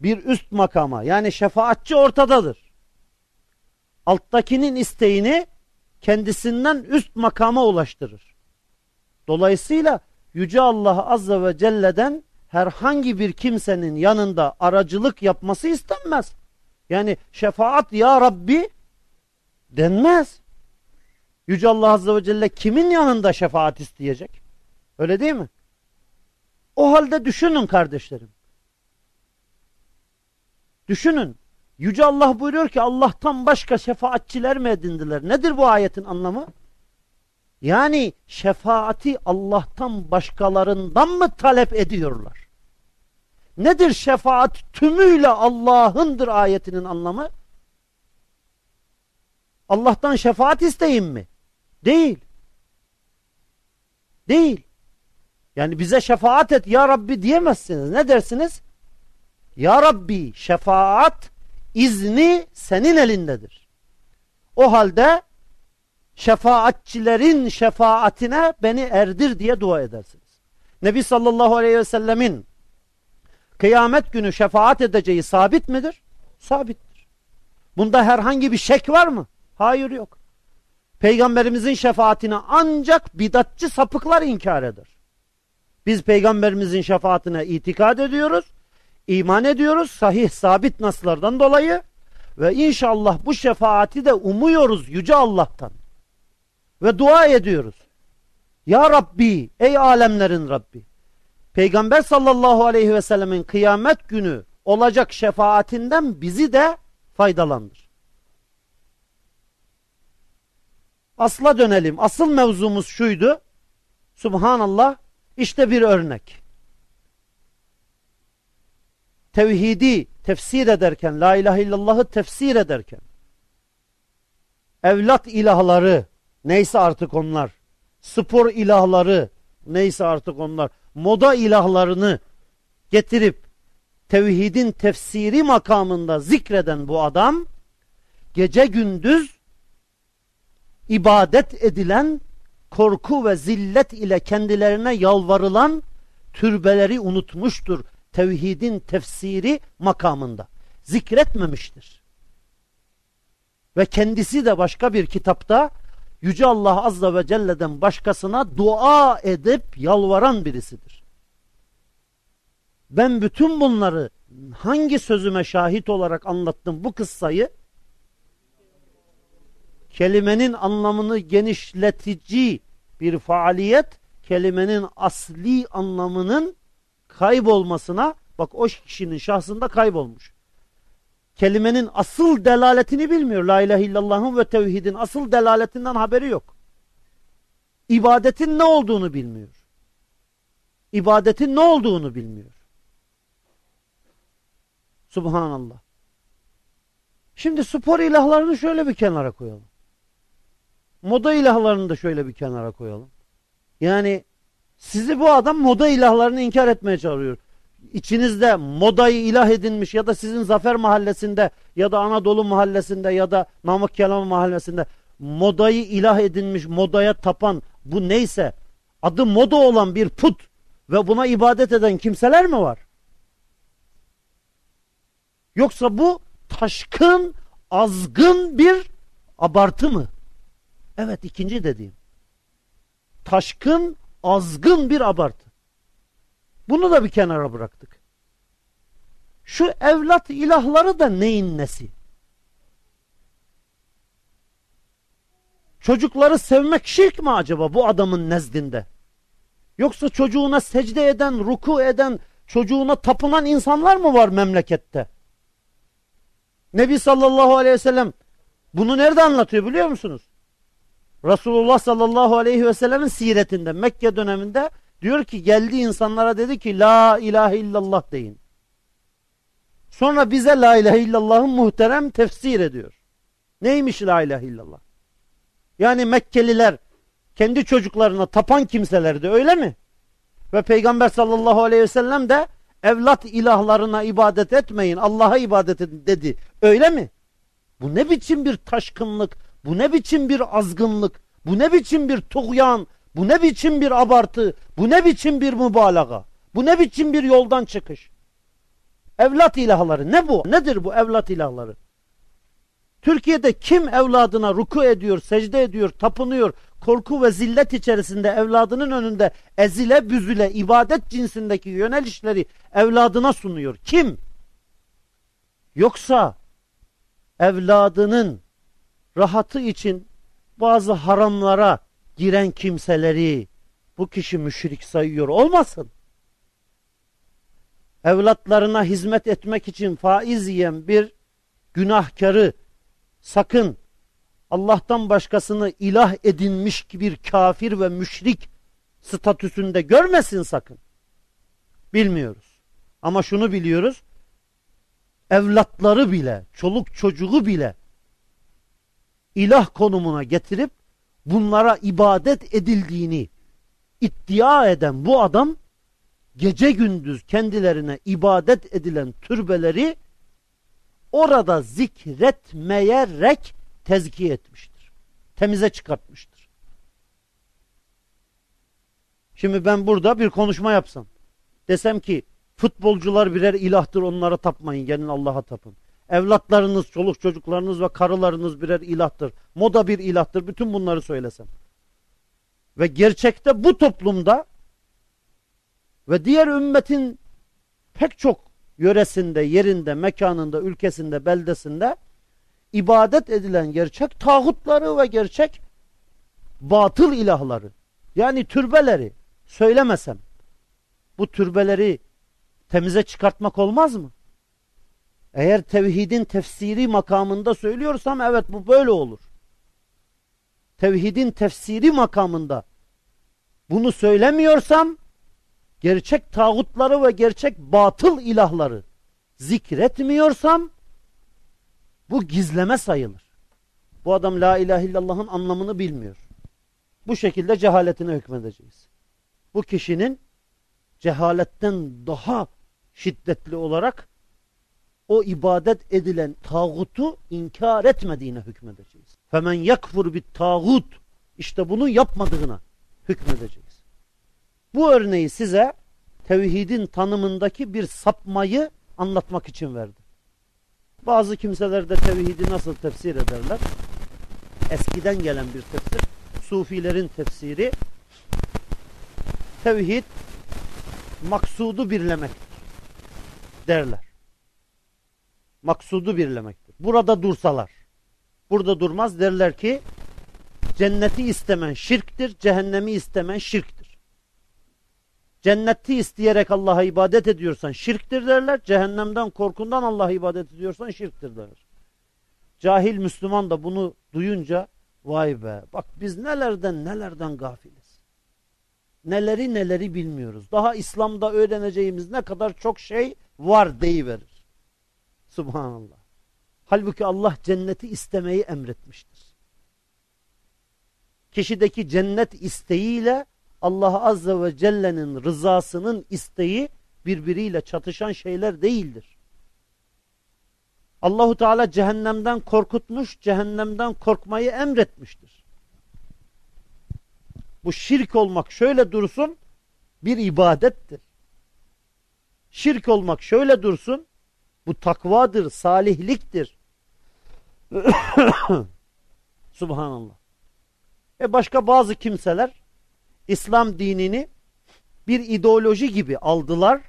Bir üst makama yani şefaatçi ortadadır. Alttakinin isteğini kendisinden üst makama ulaştırır. Dolayısıyla Yüce Allah Azze ve Celle'den herhangi bir kimsenin yanında aracılık yapması istenmez. Yani şefaat ya Rabbi denmez. Yüce Allah Azze ve Celle kimin yanında şefaat isteyecek? Öyle değil mi? O halde düşünün kardeşlerim. Düşünün. Yüce Allah buyuruyor ki Allah'tan başka şefaatçiler mi edindiler? Nedir bu ayetin anlamı? Yani şefaati Allah'tan başkalarından mı talep ediyorlar? Nedir şefaat tümüyle Allah'ındır ayetinin anlamı? Allah'tan şefaat isteyeyim mi? Değil. Değil. Yani bize şefaat et ya Rabbi diyemezsiniz. Ne dersiniz? Ya Rabbi şefaat izni senin elindedir. O halde şefaatçilerin şefaatine beni erdir diye dua edersiniz. Nebi sallallahu aleyhi ve sellemin kıyamet günü şefaat edeceği sabit midir? Sabittir. Bunda herhangi bir şek var mı? Hayır yok. Peygamberimizin şefaatini ancak bidatçı sapıklar inkar eder. Biz peygamberimizin şefaatine itikad ediyoruz, iman ediyoruz sahih sabit naslardan dolayı ve inşallah bu şefaati de umuyoruz yüce Allah'tan. Ve dua ediyoruz. Ya Rabbi, ey alemlerin Rabbi. Peygamber sallallahu aleyhi ve sellemin kıyamet günü olacak şefaatinden bizi de faydalandır. Asla dönelim. Asıl mevzumuz şuydu. Subhanallah işte bir örnek. Tevhidi tefsir ederken, la ilahe illallah'ı tefsir ederken, evlat ilahları, neyse artık onlar, spor ilahları, neyse artık onlar, moda ilahlarını getirip tevhidin tefsiri makamında zikreden bu adam gece gündüz ibadet edilen korku ve zillet ile kendilerine yalvarılan türbeleri unutmuştur tevhidin tefsiri makamında. Zikretmemiştir. Ve kendisi de başka bir kitapta Yüce Allah Azza ve Celle'den başkasına dua edip yalvaran birisidir. Ben bütün bunları hangi sözüme şahit olarak anlattım bu kıssayı? Kelimenin anlamını genişletici bir faaliyet, kelimenin asli anlamının kaybolmasına, bak o kişinin şahsında kaybolmuş kelimenin asıl delaletini bilmiyor. La ilahe illallah'ın ve tevhidin asıl delaletinden haberi yok. İbadetin ne olduğunu bilmiyor. ibadetin ne olduğunu bilmiyor. Subhanallah. Şimdi spor ilahlarını şöyle bir kenara koyalım. Moda ilahlarını da şöyle bir kenara koyalım. Yani sizi bu adam moda ilahlarını inkar etmeye çağırıyor. İçinizde modayı ilah edinmiş ya da sizin Zafer Mahallesi'nde ya da Anadolu Mahallesi'nde ya da Namık Kelam Mahallesi'nde modayı ilah edinmiş, modaya tapan bu neyse adı moda olan bir put ve buna ibadet eden kimseler mi var? Yoksa bu taşkın, azgın bir abartı mı? Evet ikinci dediğim. Taşkın, azgın bir abartı. Bunu da bir kenara bıraktık. Şu evlat ilahları da neyin nesi? Çocukları sevmek şirk mi acaba bu adamın nezdinde? Yoksa çocuğuna secde eden, ruku eden, çocuğuna tapınan insanlar mı var memlekette? Nebi sallallahu aleyhi ve sellem bunu nerede anlatıyor biliyor musunuz? Resulullah sallallahu aleyhi ve sellemin siretinde Mekke döneminde diyor ki geldi insanlara dedi ki la ilahe illallah deyin. Sonra bize la ilahe illallah'ın muhterem tefsir ediyor. Neymiş la ilahe illallah? Yani Mekkeliler kendi çocuklarına tapan kimselerdi öyle mi? Ve Peygamber sallallahu aleyhi ve sellem de evlat ilahlarına ibadet etmeyin Allah'a ibadet edin dedi. Öyle mi? Bu ne biçim bir taşkınlık, bu ne biçim bir azgınlık, bu ne biçim bir tuğyan, bu ne biçim bir abartı, bu ne biçim bir mübalağa, bu ne biçim bir yoldan çıkış. Evlat ilahları ne bu? Nedir bu evlat ilahları? Türkiye'de kim evladına ruku ediyor, secde ediyor, tapınıyor, korku ve zillet içerisinde evladının önünde ezile büzüle ibadet cinsindeki yönelişleri evladına sunuyor? Kim? Yoksa evladının rahatı için bazı haramlara giren kimseleri bu kişi müşrik sayıyor olmasın? Evlatlarına hizmet etmek için faiz yiyen bir günahkarı sakın Allah'tan başkasını ilah edinmiş bir kafir ve müşrik statüsünde görmesin sakın. Bilmiyoruz. Ama şunu biliyoruz. Evlatları bile, çoluk çocuğu bile ilah konumuna getirip bunlara ibadet edildiğini iddia eden bu adam gece gündüz kendilerine ibadet edilen türbeleri orada zikretmeyerek tezkiye etmiştir. Temize çıkartmıştır. Şimdi ben burada bir konuşma yapsam. Desem ki futbolcular birer ilahtır onlara tapmayın gelin Allah'a tapın. Evlatlarınız, çoluk çocuklarınız ve karılarınız birer ilahtır. Moda bir ilahtır. Bütün bunları söylesem. Ve gerçekte bu toplumda ve diğer ümmetin pek çok yöresinde, yerinde, mekanında, ülkesinde, beldesinde ibadet edilen gerçek tağutları ve gerçek batıl ilahları yani türbeleri söylemesem bu türbeleri temize çıkartmak olmaz mı? Eğer tevhidin tefsiri makamında söylüyorsam evet bu böyle olur. Tevhidin tefsiri makamında bunu söylemiyorsam gerçek tağutları ve gerçek batıl ilahları zikretmiyorsam bu gizleme sayılır. Bu adam la ilahe illallah'ın anlamını bilmiyor. Bu şekilde cehaletine hükmedeceğiz. Bu kişinin cehaletten daha şiddetli olarak o ibadet edilen tağutu inkar etmediğine hükmedeceğiz. Femen yakfur bit tağut işte bunu yapmadığına hükmedeceğiz. Bu örneği size tevhidin tanımındaki bir sapmayı anlatmak için verdim. Bazı kimseler de tevhidi nasıl tefsir ederler? Eskiden gelen bir tefsir. Sufilerin tefsiri tevhid maksudu birlemektir derler. Maksudu birlemektir. Burada dursalar. Burada durmaz derler ki cenneti istemen şirktir, cehennemi istemen şirktir. Cenneti isteyerek Allah'a ibadet ediyorsan şirktir derler. Cehennemden korkundan Allah'a ibadet ediyorsan şirktir derler. Cahil Müslüman da bunu duyunca vay be bak biz nelerden nelerden gafiliz. neleri neleri bilmiyoruz. Daha İslam'da öğreneceğimiz ne kadar çok şey var deyiverir. Subhanallah. Halbuki Allah cenneti istemeyi emretmiştir. Kişideki cennet isteğiyle Allah Azze ve Celle'nin rızasının isteği birbiriyle çatışan şeyler değildir. Allahu Teala cehennemden korkutmuş, cehennemden korkmayı emretmiştir. Bu şirk olmak şöyle dursun bir ibadettir. Şirk olmak şöyle dursun bu takvadır, salihliktir. (coughs) Subhanallah. E başka bazı kimseler İslam dinini bir ideoloji gibi aldılar.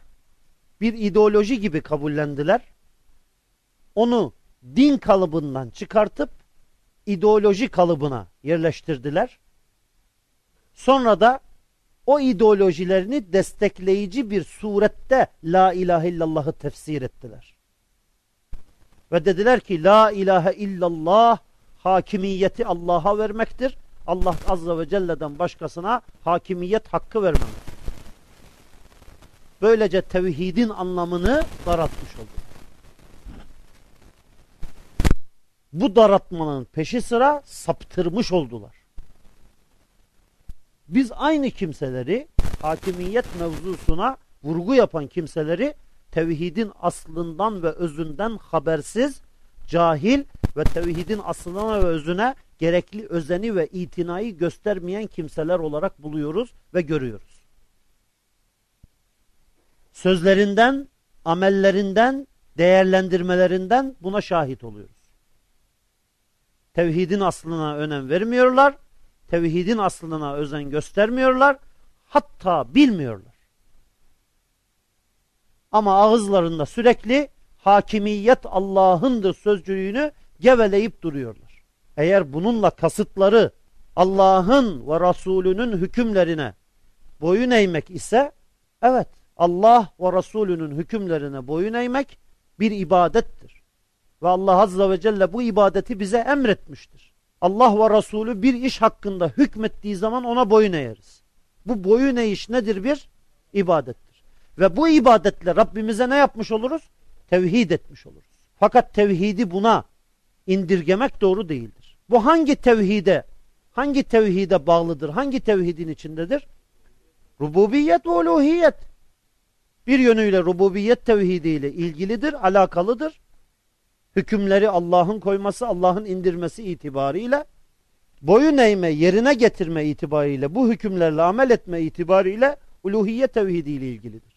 Bir ideoloji gibi kabullendiler. Onu din kalıbından çıkartıp ideoloji kalıbına yerleştirdiler. Sonra da o ideolojilerini destekleyici bir surette La ilahe illallah'ı tefsir ettiler. Ve dediler ki La ilahe illallah hakimiyeti Allah'a vermektir. Allah Azze ve Celle'den başkasına hakimiyet hakkı vermem. Böylece tevhidin anlamını daraltmış oldu. Bu daratmanın peşi sıra saptırmış oldular. Biz aynı kimseleri hakimiyet mevzusuna vurgu yapan kimseleri tevhidin aslından ve özünden habersiz, cahil ve tevhidin aslına ve özüne gerekli özeni ve itinayı göstermeyen kimseler olarak buluyoruz ve görüyoruz. Sözlerinden, amellerinden, değerlendirmelerinden buna şahit oluyoruz. Tevhidin aslına önem vermiyorlar, tevhidin aslına özen göstermiyorlar, hatta bilmiyorlar. Ama ağızlarında sürekli hakimiyet Allah'ındır sözcülüğünü geveleyip duruyorlar. Eğer bununla kasıtları Allah'ın ve Resulünün hükümlerine boyun eğmek ise evet Allah ve Resulünün hükümlerine boyun eğmek bir ibadettir. Ve Allah Azze ve Celle bu ibadeti bize emretmiştir. Allah ve Resulü bir iş hakkında hükmettiği zaman ona boyun eğeriz. Bu boyun eğiş nedir? Bir ibadettir. Ve bu ibadetle Rabbimize ne yapmış oluruz? Tevhid etmiş oluruz. Fakat tevhidi buna indirgemek doğru değildir. Bu hangi tevhide, hangi tevhide bağlıdır, hangi tevhidin içindedir? Rububiyet ve uluhiyet. Bir yönüyle rububiyet tevhidiyle ilgilidir, alakalıdır. Hükümleri Allah'ın koyması, Allah'ın indirmesi itibariyle boyun eğme, yerine getirme itibariyle, bu hükümlerle amel etme itibariyle uluhiyet tevhidiyle ilgilidir.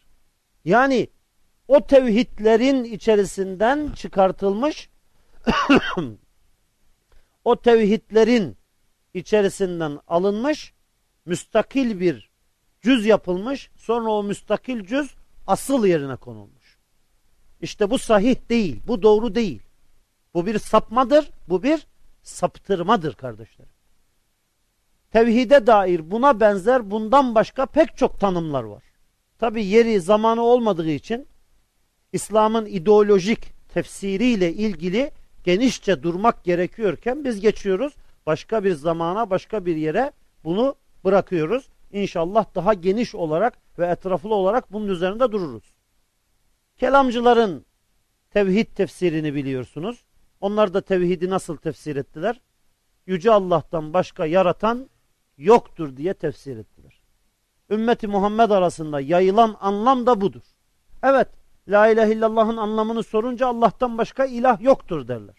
Yani o tevhidlerin içerisinden çıkartılmış (coughs) o tevhidlerin içerisinden alınmış müstakil bir cüz yapılmış sonra o müstakil cüz asıl yerine konulmuş. İşte bu sahih değil, bu doğru değil. Bu bir sapmadır, bu bir saptırmadır kardeşlerim. Tevhide dair buna benzer bundan başka pek çok tanımlar var. Tabi yeri zamanı olmadığı için İslam'ın ideolojik tefsiriyle ilgili genişçe durmak gerekiyorken biz geçiyoruz. Başka bir zamana, başka bir yere bunu bırakıyoruz. İnşallah daha geniş olarak ve etraflı olarak bunun üzerinde dururuz. Kelamcıların tevhid tefsirini biliyorsunuz. Onlar da tevhidi nasıl tefsir ettiler? Yüce Allah'tan başka yaratan yoktur diye tefsir ettiler. Ümmeti Muhammed arasında yayılan anlam da budur. Evet, La ilahe illallah'ın anlamını sorunca Allah'tan başka ilah yoktur derler.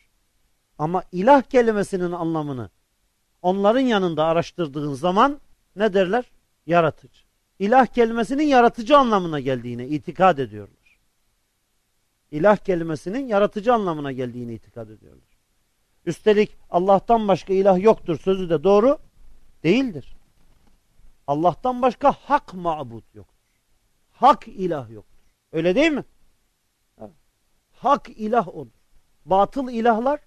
Ama ilah kelimesinin anlamını onların yanında araştırdığın zaman ne derler? Yaratıcı. İlah kelimesinin yaratıcı anlamına geldiğine itikad ediyorlar. İlah kelimesinin yaratıcı anlamına geldiğini itikad ediyorlar. Üstelik Allah'tan başka ilah yoktur sözü de doğru değildir. Allah'tan başka hak mabut yoktur. Hak ilah yoktur. Öyle değil mi? Hak ilah odur. Batıl ilahlar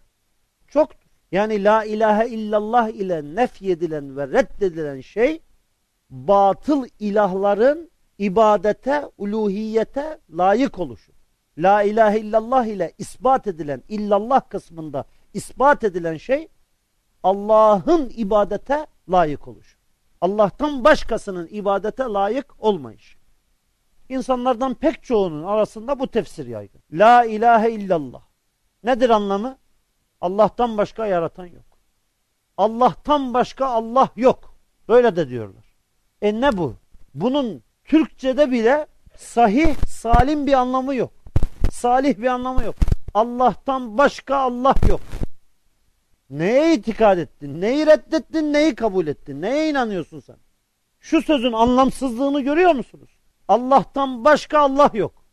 çoktur. Yani la ilahe illallah ile nefyedilen ve reddedilen şey batıl ilahların ibadete, uluhiyete layık oluşu. La ilahe illallah ile ispat edilen illallah kısmında ispat edilen şey Allah'ın ibadete layık oluşu. Allah'tan başkasının ibadete layık olmayış. İnsanlardan pek çoğunun arasında bu tefsir yaygın. La ilahe illallah. Nedir anlamı? Allah'tan başka yaratan yok. Allah'tan başka Allah yok. Böyle de diyorlar. E ne bu? Bunun Türkçe'de bile sahih, salim bir anlamı yok. Salih bir anlamı yok. Allah'tan başka Allah yok. Neye itikad ettin? Neyi reddettin? Neyi kabul ettin? Neye inanıyorsun sen? Şu sözün anlamsızlığını görüyor musunuz? Allah'tan başka Allah yok.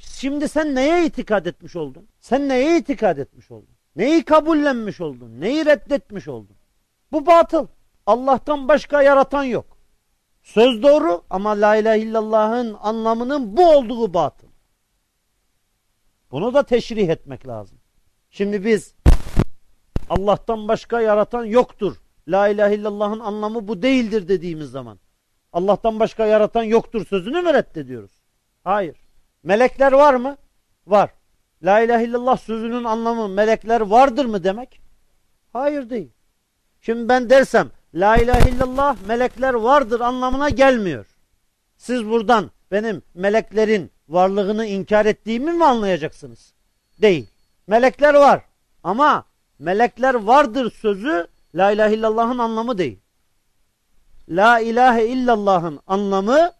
Şimdi sen neye itikad etmiş oldun? Sen neye itikad etmiş oldun? Neyi kabullenmiş oldun? Neyi reddetmiş oldun? Bu batıl. Allah'tan başka yaratan yok. Söz doğru ama la ilahe illallah'ın anlamının bu olduğu batıl. Bunu da teşrih etmek lazım. Şimdi biz Allah'tan başka yaratan yoktur. La ilahe illallah'ın anlamı bu değildir dediğimiz zaman. Allah'tan başka yaratan yoktur sözünü mü reddediyoruz? Hayır. Melekler var mı? Var. La ilahe illallah sözünün anlamı melekler vardır mı demek? Hayır değil. Şimdi ben dersem La ilahe illallah melekler vardır anlamına gelmiyor. Siz buradan benim meleklerin varlığını inkar ettiğimi mi anlayacaksınız? Değil. Melekler var ama melekler vardır sözü La ilahe illallah'ın anlamı değil. La ilahe illallah'ın anlamı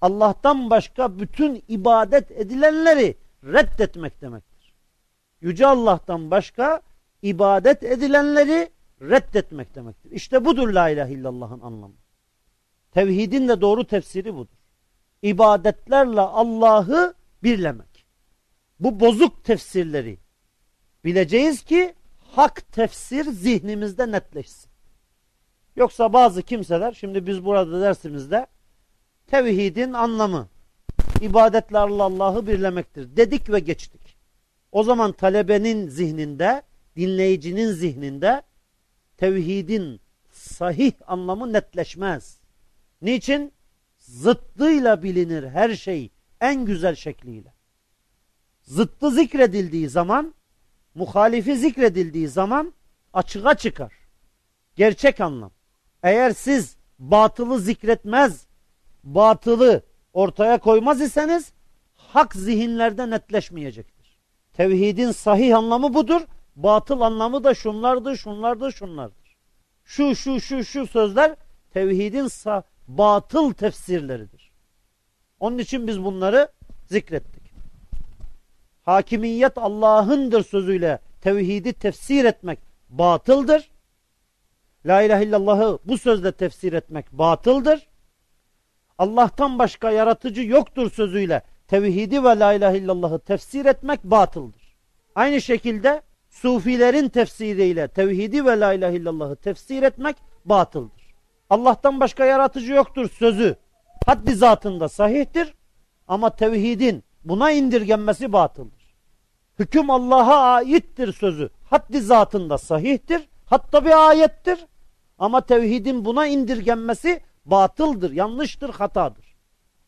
Allah'tan başka bütün ibadet edilenleri reddetmek demektir. Yüce Allah'tan başka ibadet edilenleri reddetmek demektir. İşte budur la ilahe illallah'ın anlamı. Tevhidin de doğru tefsiri budur. İbadetlerle Allah'ı birlemek. Bu bozuk tefsirleri bileceğiz ki hak tefsir zihnimizde netleşsin. Yoksa bazı kimseler şimdi biz burada dersimizde tevhidin anlamı ibadetlerle Allah'ı birlemektir dedik ve geçtik. O zaman talebenin zihninde, dinleyicinin zihninde tevhidin sahih anlamı netleşmez. Niçin? Zıttıyla bilinir her şey en güzel şekliyle. Zıttı zikredildiği zaman, muhalifi zikredildiği zaman açığa çıkar. Gerçek anlam. Eğer siz batılı zikretmez, batılı ortaya koymaz iseniz hak zihinlerde netleşmeyecektir. Tevhidin sahih anlamı budur. Batıl anlamı da şunlardır, şunlardır, şunlardır. Şu, şu, şu, şu sözler tevhidin batıl tefsirleridir. Onun için biz bunları zikrettik. Hakimiyet Allah'ındır sözüyle tevhidi tefsir etmek batıldır. La ilahe illallah'ı bu sözle tefsir etmek batıldır. Allah'tan başka yaratıcı yoktur sözüyle tevhidi ve la ilahe illallah'ı tefsir etmek batıldır. Aynı şekilde sufilerin tefsiriyle tevhidi ve la ilahe illallah'ı tefsir etmek batıldır. Allah'tan başka yaratıcı yoktur sözü haddi zatında sahihtir ama tevhidin buna indirgenmesi batıldır. Hüküm Allah'a aittir sözü haddi zatında sahihtir hatta bir ayettir ama tevhidin buna indirgenmesi batıldır, yanlıştır, hatadır.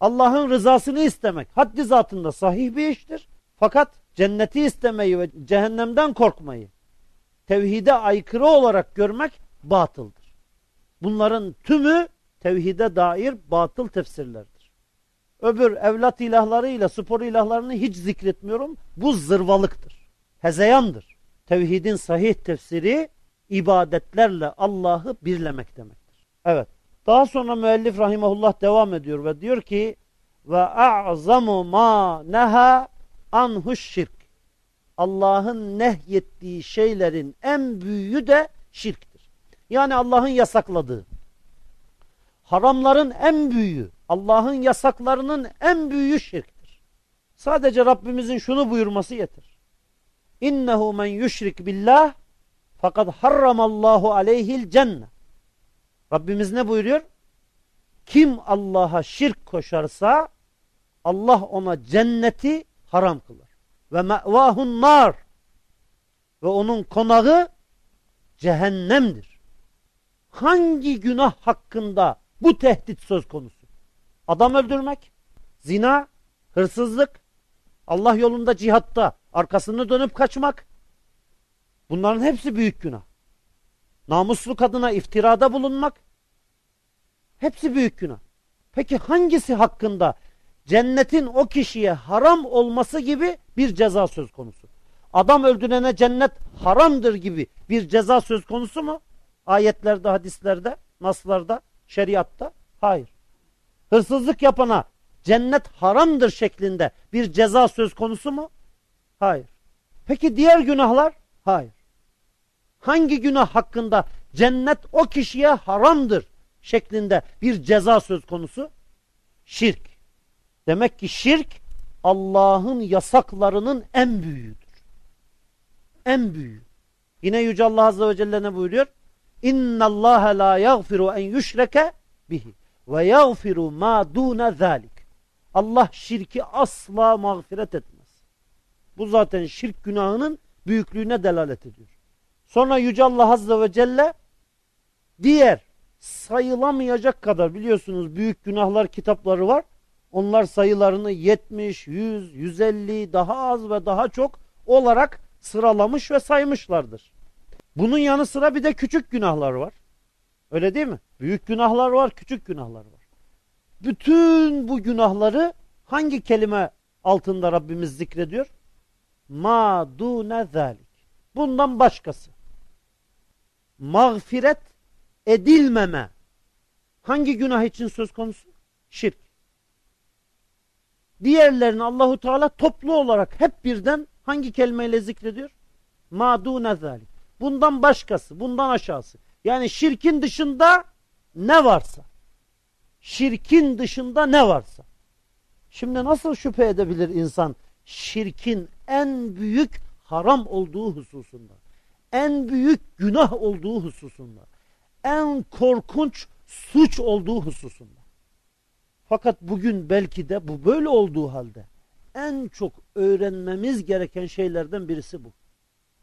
Allah'ın rızasını istemek haddi zatında sahih bir iştir. Fakat cenneti istemeyi ve cehennemden korkmayı tevhide aykırı olarak görmek batıldır. Bunların tümü tevhide dair batıl tefsirlerdir. Öbür evlat ilahlarıyla spor ilahlarını hiç zikretmiyorum. Bu zırvalıktır. Hezeyandır. Tevhidin sahih tefsiri ibadetlerle Allah'ı birlemek demektir. Evet. Daha sonra müellif rahimahullah devam ediyor ve diyor ki ve a'zamu ma neha anhuş şirk. Allah'ın nehyettiği şeylerin en büyüğü de şirktir. Yani Allah'ın yasakladığı. Haramların en büyüğü, Allah'ın yasaklarının en büyüğü şirktir. Sadece Rabbimizin şunu buyurması yeter. İnnehu men yüşrik billah fakat harramallahu aleyhil cennet. Rabbimiz ne buyuruyor? Kim Allah'a şirk koşarsa Allah ona cenneti haram kılar. Ve me'vahun nar. Ve onun konağı cehennemdir. Hangi günah hakkında bu tehdit söz konusu? Adam öldürmek, zina, hırsızlık, Allah yolunda cihatta arkasını dönüp kaçmak. Bunların hepsi büyük günah namuslu kadına iftirada bulunmak, Hepsi büyük günah. Peki hangisi hakkında cennetin o kişiye haram olması gibi bir ceza söz konusu? Adam öldürene cennet haramdır gibi bir ceza söz konusu mu? Ayetlerde, hadislerde, naslarda, şeriatta? Hayır. Hırsızlık yapana cennet haramdır şeklinde bir ceza söz konusu mu? Hayır. Peki diğer günahlar? Hayır. Hangi günah hakkında cennet o kişiye haramdır şeklinde bir ceza söz konusu? Şirk. Demek ki şirk Allah'ın yasaklarının en büyüğüdür. En büyüğü. Yine Yüce Allah Azze ve Celle ne buyuruyor? İnna Allah la yaghfiru en yushreke bihi ve yaghfiru ma dune zalik. Allah şirki asla mağfiret etmez. Bu zaten şirk günahının büyüklüğüne delalet ediyor. Sonra Yüce Allah Azze ve Celle diğer sayılamayacak kadar biliyorsunuz büyük günahlar kitapları var. Onlar sayılarını 70, 100, 150 daha az ve daha çok olarak sıralamış ve saymışlardır. Bunun yanı sıra bir de küçük günahlar var. Öyle değil mi? Büyük günahlar var, küçük günahlar var. Bütün bu günahları hangi kelime altında Rabbimiz zikrediyor? Ma dune zalik. Bundan başkası. Mağfiret edilmeme. Hangi günah için söz konusu? Şirk. Diğerlerini Allahu Teala toplu olarak hep birden hangi kelimeyle zikrediyor? Ma dune zalik. Bundan başkası, bundan aşağısı. Yani şirkin dışında ne varsa. Şirkin dışında ne varsa. Şimdi nasıl şüphe edebilir insan şirkin en büyük haram olduğu hususunda, en büyük günah olduğu hususunda, en korkunç suç olduğu hususunda. Fakat bugün belki de bu böyle olduğu halde en çok öğrenmemiz gereken şeylerden birisi bu.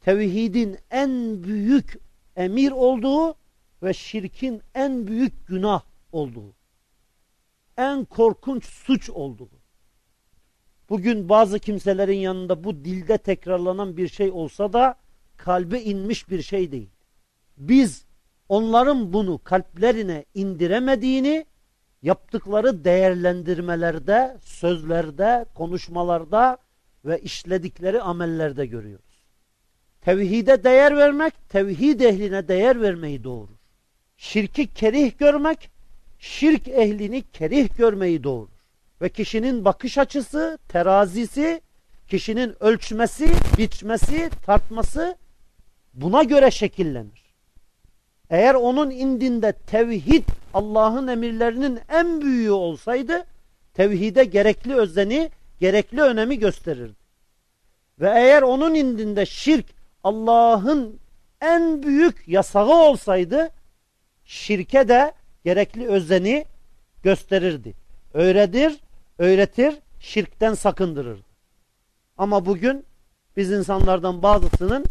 Tevhidin en büyük emir olduğu ve şirkin en büyük günah olduğu. En korkunç suç olduğu. Bugün bazı kimselerin yanında bu dilde tekrarlanan bir şey olsa da kalbe inmiş bir şey değil. Biz onların bunu kalplerine indiremediğini yaptıkları değerlendirmelerde, sözlerde, konuşmalarda ve işledikleri amellerde görüyoruz. Tevhide değer vermek, tevhid ehline değer vermeyi doğurur. Şirki kerih görmek, şirk ehlini kerih görmeyi doğurur. Ve kişinin bakış açısı, terazisi, kişinin ölçmesi, biçmesi, tartması buna göre şekillenir. Eğer onun indinde tevhid Allah'ın emirlerinin en büyüğü olsaydı, tevhide gerekli özeni, gerekli önemi gösterirdi. Ve eğer onun indinde şirk Allah'ın en büyük yasağı olsaydı, şirke de gerekli özeni gösterirdi. Öğretir, öğretir, şirkten sakındırırdı. Ama bugün biz insanlardan bazısının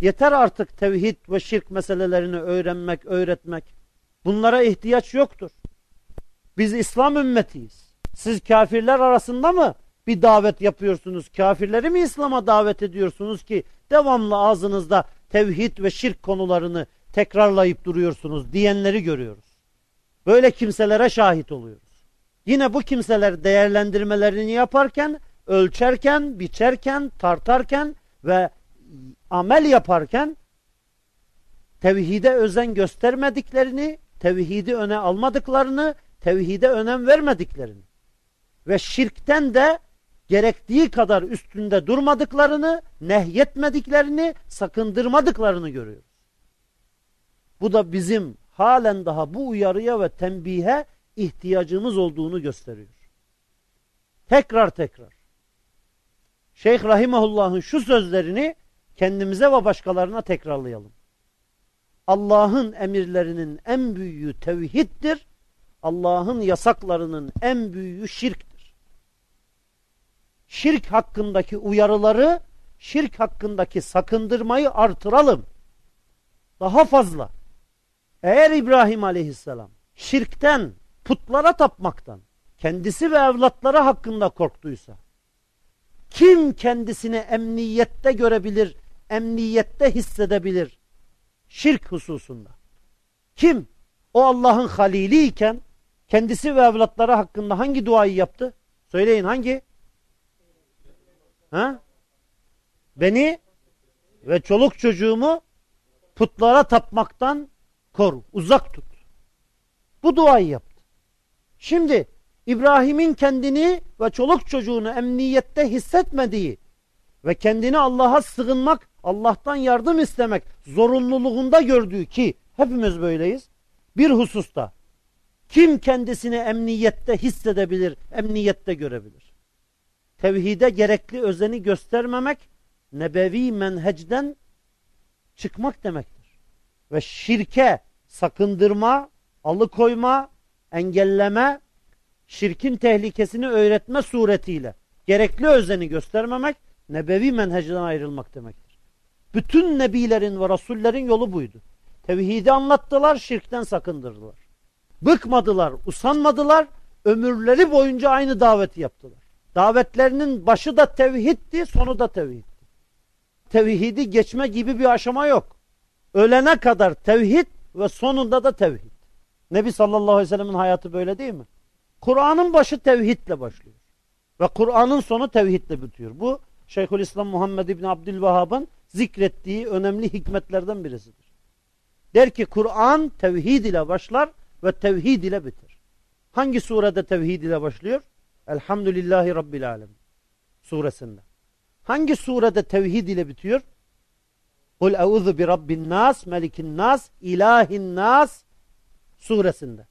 yeter artık tevhid ve şirk meselelerini öğrenmek, öğretmek. Bunlara ihtiyaç yoktur. Biz İslam ümmetiyiz. Siz kafirler arasında mı bir davet yapıyorsunuz? Kafirleri mi İslam'a davet ediyorsunuz ki devamlı ağzınızda tevhid ve şirk konularını tekrarlayıp duruyorsunuz diyenleri görüyoruz. Böyle kimselere şahit oluyoruz. Yine bu kimseler değerlendirmelerini yaparken, ölçerken, biçerken, tartarken ve amel yaparken tevhide özen göstermediklerini, tevhidi öne almadıklarını, tevhide önem vermediklerini ve şirkten de gerektiği kadar üstünde durmadıklarını, nehyetmediklerini, sakındırmadıklarını görüyoruz. Bu da bizim halen daha bu uyarıya ve tembihe ihtiyacımız olduğunu gösteriyor. Tekrar tekrar. Şeyh Rahimahullah'ın şu sözlerini kendimize ve başkalarına tekrarlayalım. Allah'ın emirlerinin en büyüğü tevhiddir. Allah'ın yasaklarının en büyüğü şirktir. Şirk hakkındaki uyarıları, şirk hakkındaki sakındırmayı artıralım. Daha fazla. Eğer İbrahim aleyhisselam şirkten, putlara tapmaktan, kendisi ve evlatları hakkında korktuysa, kim kendisini emniyette görebilir, emniyette hissedebilir? Şirk hususunda. Kim? o Allah'ın halili iken kendisi ve evlatları hakkında hangi duayı yaptı? Söyleyin hangi? Ha? Beni ve çoluk çocuğumu putlara tapmaktan kor, uzak tut. Bu duayı yaptı. Şimdi İbrahim'in kendini ve çoluk çocuğunu emniyette hissetmediği ve kendini Allah'a sığınmak, Allah'tan yardım istemek zorunluluğunda gördüğü ki hepimiz böyleyiz. Bir hususta kim kendisini emniyette hissedebilir, emniyette görebilir? Tevhide gerekli özeni göstermemek, nebevi menhecden çıkmak demektir. Ve şirke sakındırma, alıkoyma, engelleme, şirkin tehlikesini öğretme suretiyle gerekli özeni göstermemek, nebevi menhecden ayrılmak demektir. Bütün nebilerin ve rasullerin yolu buydu. Tevhidi anlattılar, şirkten sakındırdılar. Bıkmadılar, usanmadılar, ömürleri boyunca aynı daveti yaptılar. Davetlerinin başı da tevhiddi, sonu da tevhiddi. Tevhidi geçme gibi bir aşama yok. Ölene kadar tevhid ve sonunda da tevhid. Nebi sallallahu aleyhi ve sellemin hayatı böyle değil mi? Kur'an'ın başı tevhidle başlıyor. Ve Kur'an'ın sonu tevhidle bitiyor. Bu Şeyhülislam Muhammed İbni Abdülvahhab'ın zikrettiği önemli hikmetlerden birisidir. Der ki Kur'an tevhid ile başlar ve tevhid ile biter. Hangi surede tevhid ile başlıyor? Elhamdülillahi Rabbil Alemin suresinde. Hangi surede tevhid ile bitiyor? Kul euzu bi rabbin nas, melikin nas, ilahin nas suresinde.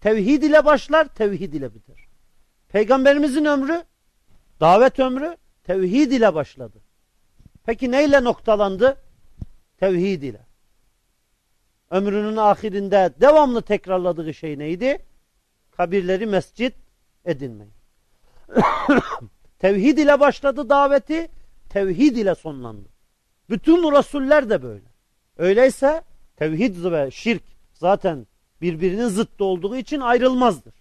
Tevhid ile başlar, tevhid ile biter. Peygamberimizin ömrü, davet ömrü tevhid ile başladı. Peki neyle noktalandı? Tevhid ile. Ömrünün ahirinde devamlı tekrarladığı şey neydi? Kabirleri mescit edinmeyi. (coughs) tevhid ile başladı daveti, tevhid ile sonlandı. Bütün Resuller de böyle. Öyleyse tevhid ve şirk zaten birbirinin zıttı olduğu için ayrılmazdır.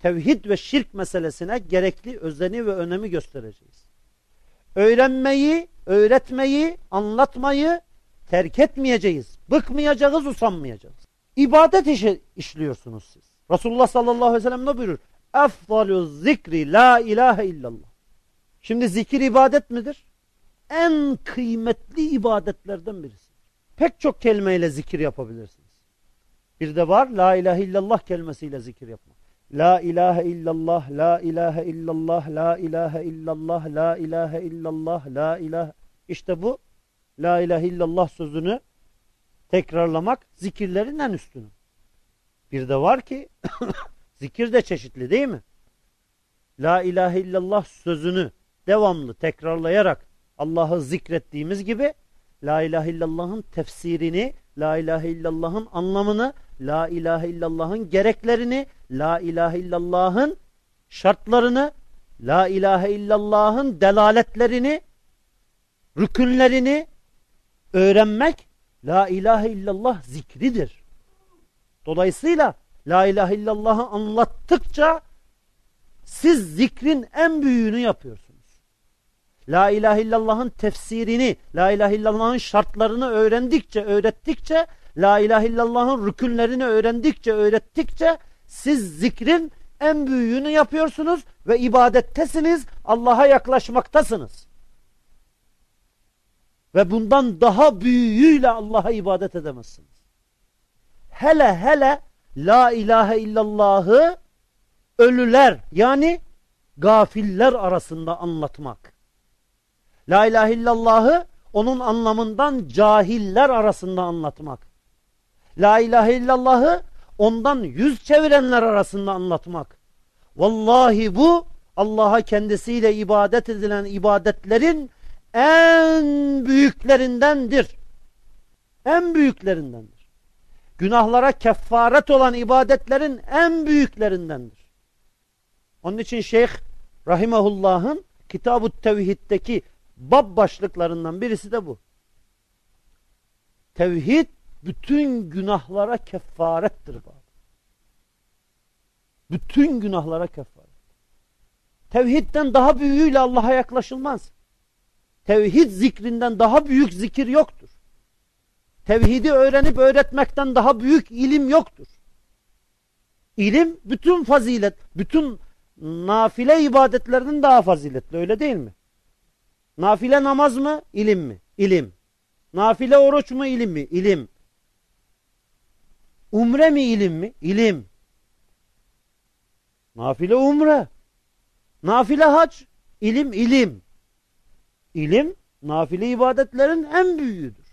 Tevhid ve şirk meselesine gerekli özeni ve önemi göstereceğiz. Öğrenmeyi, öğretmeyi, anlatmayı terk etmeyeceğiz. Bıkmayacağız, usanmayacağız. İbadet işi işliyorsunuz siz. Resulullah sallallahu aleyhi ve sellem ne buyurur? Efdalu zikri la ilahe illallah. Şimdi zikir ibadet midir? En kıymetli ibadetlerden birisi. Pek çok kelimeyle zikir yapabilirsiniz. Bir de var la ilahe illallah kelimesiyle zikir yapmak. La ilahe illallah, la ilahe illallah, la ilahe illallah, la ilahe illallah, la ilahe. İşte bu la ilahe illallah sözünü tekrarlamak zikirlerin en üstünü. Bir de var ki (coughs) zikir de çeşitli değil mi? La ilahe illallah sözünü devamlı tekrarlayarak Allah'ı zikrettiğimiz gibi La ilahe illallah'ın tefsirini, La ilahe illallah'ın anlamını, La ilahe illallah'ın gereklerini, La ilahe illallah'ın şartlarını, La ilahe illallah'ın delaletlerini, rükünlerini öğrenmek La ilahe illallah zikridir. Dolayısıyla La ilahe illallah'ı anlattıkça siz zikrin en büyüğünü yapıyorsunuz. La ilahe illallah'ın tefsirini, La ilahe illallah'ın şartlarını öğrendikçe, öğrettikçe, La ilahe illallah'ın rükünlerini öğrendikçe, öğrettikçe siz zikrin en büyüğünü yapıyorsunuz ve ibadettesiniz, Allah'a yaklaşmaktasınız. Ve bundan daha büyüğüyle Allah'a ibadet edemezsiniz. Hele hele La ilahe illallah'ı ölüler yani gafiller arasında anlatmak. La ilahe illallah'ı onun anlamından cahiller arasında anlatmak. La ilahe illallah'ı ondan yüz çevirenler arasında anlatmak. Vallahi bu Allah'a kendisiyle ibadet edilen ibadetlerin en büyüklerindendir. En büyüklerindendir. Günahlara kefaret olan ibadetlerin en büyüklerindendir. Onun için Şeyh Rahimahullah'ın Kitab-ı Tevhid'deki bab başlıklarından birisi de bu. Tevhid bütün günahlara kefarettir. Bütün günahlara kefaret. Tevhidden daha büyüğüyle Allah'a yaklaşılmaz. Tevhid zikrinden daha büyük zikir yoktur. Tevhidi öğrenip öğretmekten daha büyük ilim yoktur. İlim bütün fazilet, bütün nafile ibadetlerinin daha faziletli öyle değil mi? Nafile namaz mı? İlim mi? İlim. Nafile oruç mu? İlim mi? İlim. Umre mi? İlim mi? İlim. Nafile umre. Nafile hac. İlim, ilim. İlim, nafile ibadetlerin en büyüğüdür.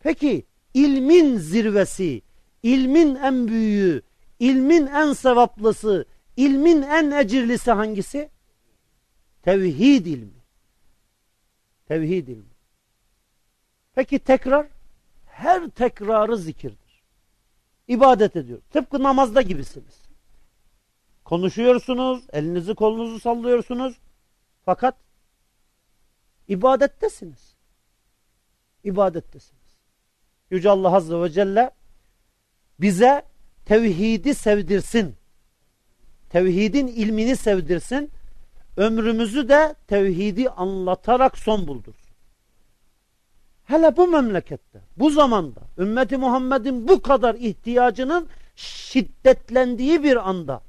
Peki, ilmin zirvesi, ilmin en büyüğü, ilmin en sevaplısı, ilmin en ecirlisi hangisi? Tevhid ilmi. Tevhid ilmi. Peki tekrar? Her tekrarı zikirdir. İbadet ediyor. Tıpkı namazda gibisiniz. Konuşuyorsunuz, elinizi kolunuzu sallıyorsunuz. Fakat ibadettesiniz. İbadettesiniz. Yüce Allah Azze ve Celle bize tevhidi sevdirsin. Tevhidin ilmini sevdirsin. Ömrümüzü de tevhidi anlatarak son buldursun. Hele bu memlekette, bu zamanda, ümmeti Muhammed'in bu kadar ihtiyacının şiddetlendiği bir anda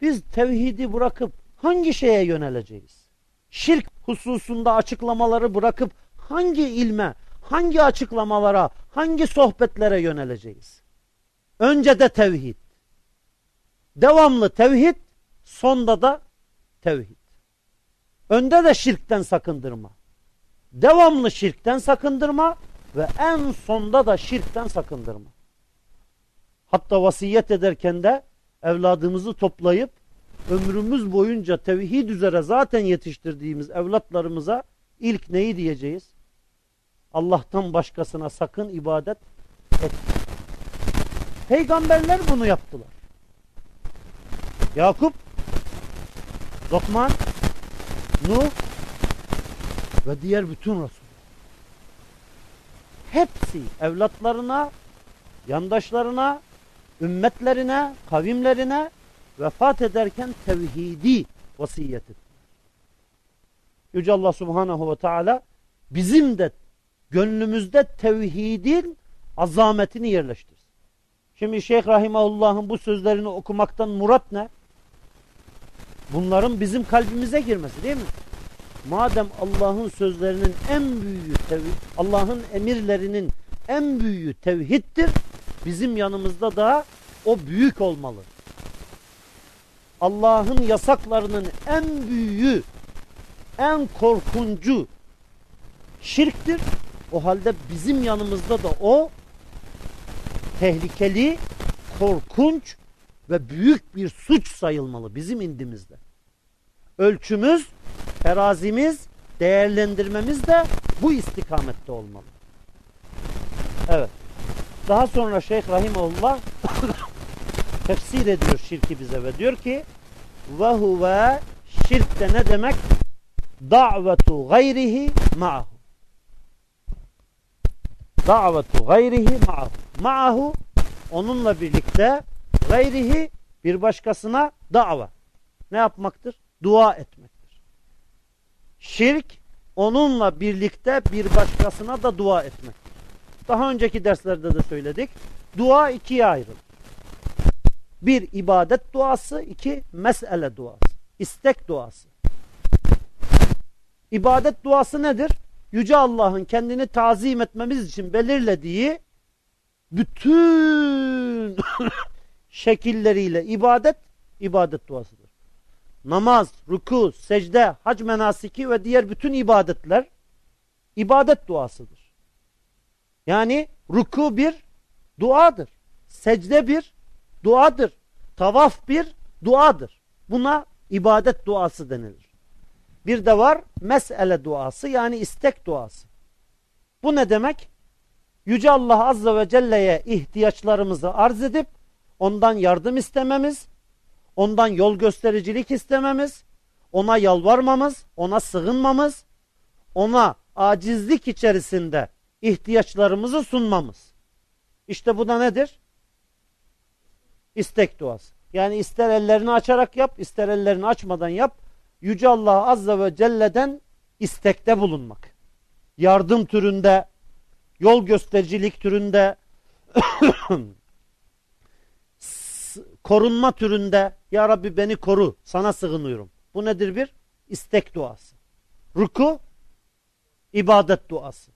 biz tevhidi bırakıp hangi şeye yöneleceğiz? Şirk hususunda açıklamaları bırakıp hangi ilme, hangi açıklamalara, hangi sohbetlere yöneleceğiz? Önce de tevhid. Devamlı tevhid, sonda da tevhid. Önde de şirkten sakındırma. Devamlı şirkten sakındırma ve en sonda da şirkten sakındırma. Hatta vasiyet ederken de evladımızı toplayıp ömrümüz boyunca tevhid üzere zaten yetiştirdiğimiz evlatlarımıza ilk neyi diyeceğiz? Allah'tan başkasına sakın ibadet et. Peygamberler bunu yaptılar. Yakup, Lokman, Nuh ve diğer bütün Resul. Hepsi evlatlarına, yandaşlarına, ümmetlerine, kavimlerine vefat ederken tevhidi vasiyet ettiler. Yüce Allah Subhanahu ve Teala bizim de gönlümüzde tevhidin azametini yerleştirsin. Şimdi Şeyh Rahimahullah'ın bu sözlerini okumaktan murat ne? Bunların bizim kalbimize girmesi değil mi? Madem Allah'ın sözlerinin en büyüğü tevhid, Allah'ın emirlerinin en büyüğü tevhiddir, bizim yanımızda da o büyük olmalı. Allah'ın yasaklarının en büyüğü, en korkuncu şirktir. O halde bizim yanımızda da o tehlikeli, korkunç ve büyük bir suç sayılmalı bizim indimizde. Ölçümüz, terazimiz, değerlendirmemiz de bu istikamette olmalı. Evet. Daha sonra Şeyh Rahimullah (coughs) tefsir ediyor şirki bize ve diyor ki ve huve şirk de ne demek? Da'vetu gayrihi ma'ahu. Da'vetu gayrihi ma'ahu. Ma'ahu onunla birlikte gayrihi bir başkasına da'va. Ne yapmaktır? Dua etmektir. Şirk onunla birlikte bir başkasına da dua etmektir. Daha önceki derslerde de söyledik. Dua ikiye ayrılır. Bir ibadet duası, iki mesele duası. istek duası. İbadet duası nedir? Yüce Allah'ın kendini tazim etmemiz için belirlediği bütün (laughs) şekilleriyle ibadet, ibadet duasıdır. Namaz, ruku, secde, hac menasiki ve diğer bütün ibadetler ibadet duasıdır. Yani ruku bir duadır. Secde bir duadır. Tavaf bir duadır. Buna ibadet duası denilir. Bir de var mesele duası yani istek duası. Bu ne demek? Yüce Allah Azze ve Celle'ye ihtiyaçlarımızı arz edip ondan yardım istememiz, ondan yol göstericilik istememiz, ona yalvarmamız, ona sığınmamız, ona acizlik içerisinde ihtiyaçlarımızı sunmamız. İşte bu da nedir? İstek duası. Yani ister ellerini açarak yap, ister ellerini açmadan yap. Yüce Allah Azze ve Celle'den istekte bulunmak. Yardım türünde, yol göstericilik türünde, (coughs) korunma türünde Ya Rabbi beni koru sana sığınıyorum. Bu nedir bir? istek duası. Ruku ibadet duası.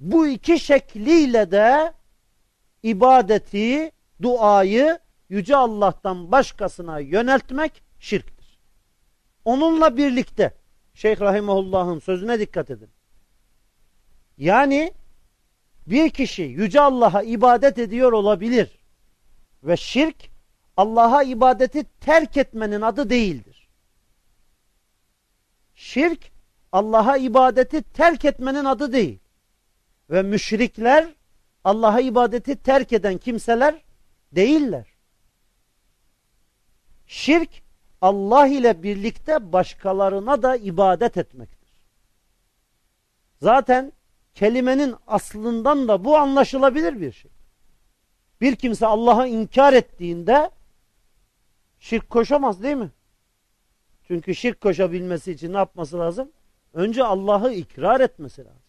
Bu iki şekliyle de ibadeti, duayı Yüce Allah'tan başkasına yöneltmek şirktir. Onunla birlikte Şeyh Rahimahullah'ın sözüne dikkat edin. Yani bir kişi Yüce Allah'a ibadet ediyor olabilir ve şirk Allah'a ibadeti terk etmenin adı değildir. Şirk Allah'a ibadeti terk etmenin adı değil. Ve müşrikler Allah'a ibadeti terk eden kimseler değiller. Şirk Allah ile birlikte başkalarına da ibadet etmektir. Zaten kelimenin aslından da bu anlaşılabilir bir şey. Bir kimse Allah'a inkar ettiğinde şirk koşamaz değil mi? Çünkü şirk koşabilmesi için ne yapması lazım? Önce Allah'ı ikrar etmesi lazım.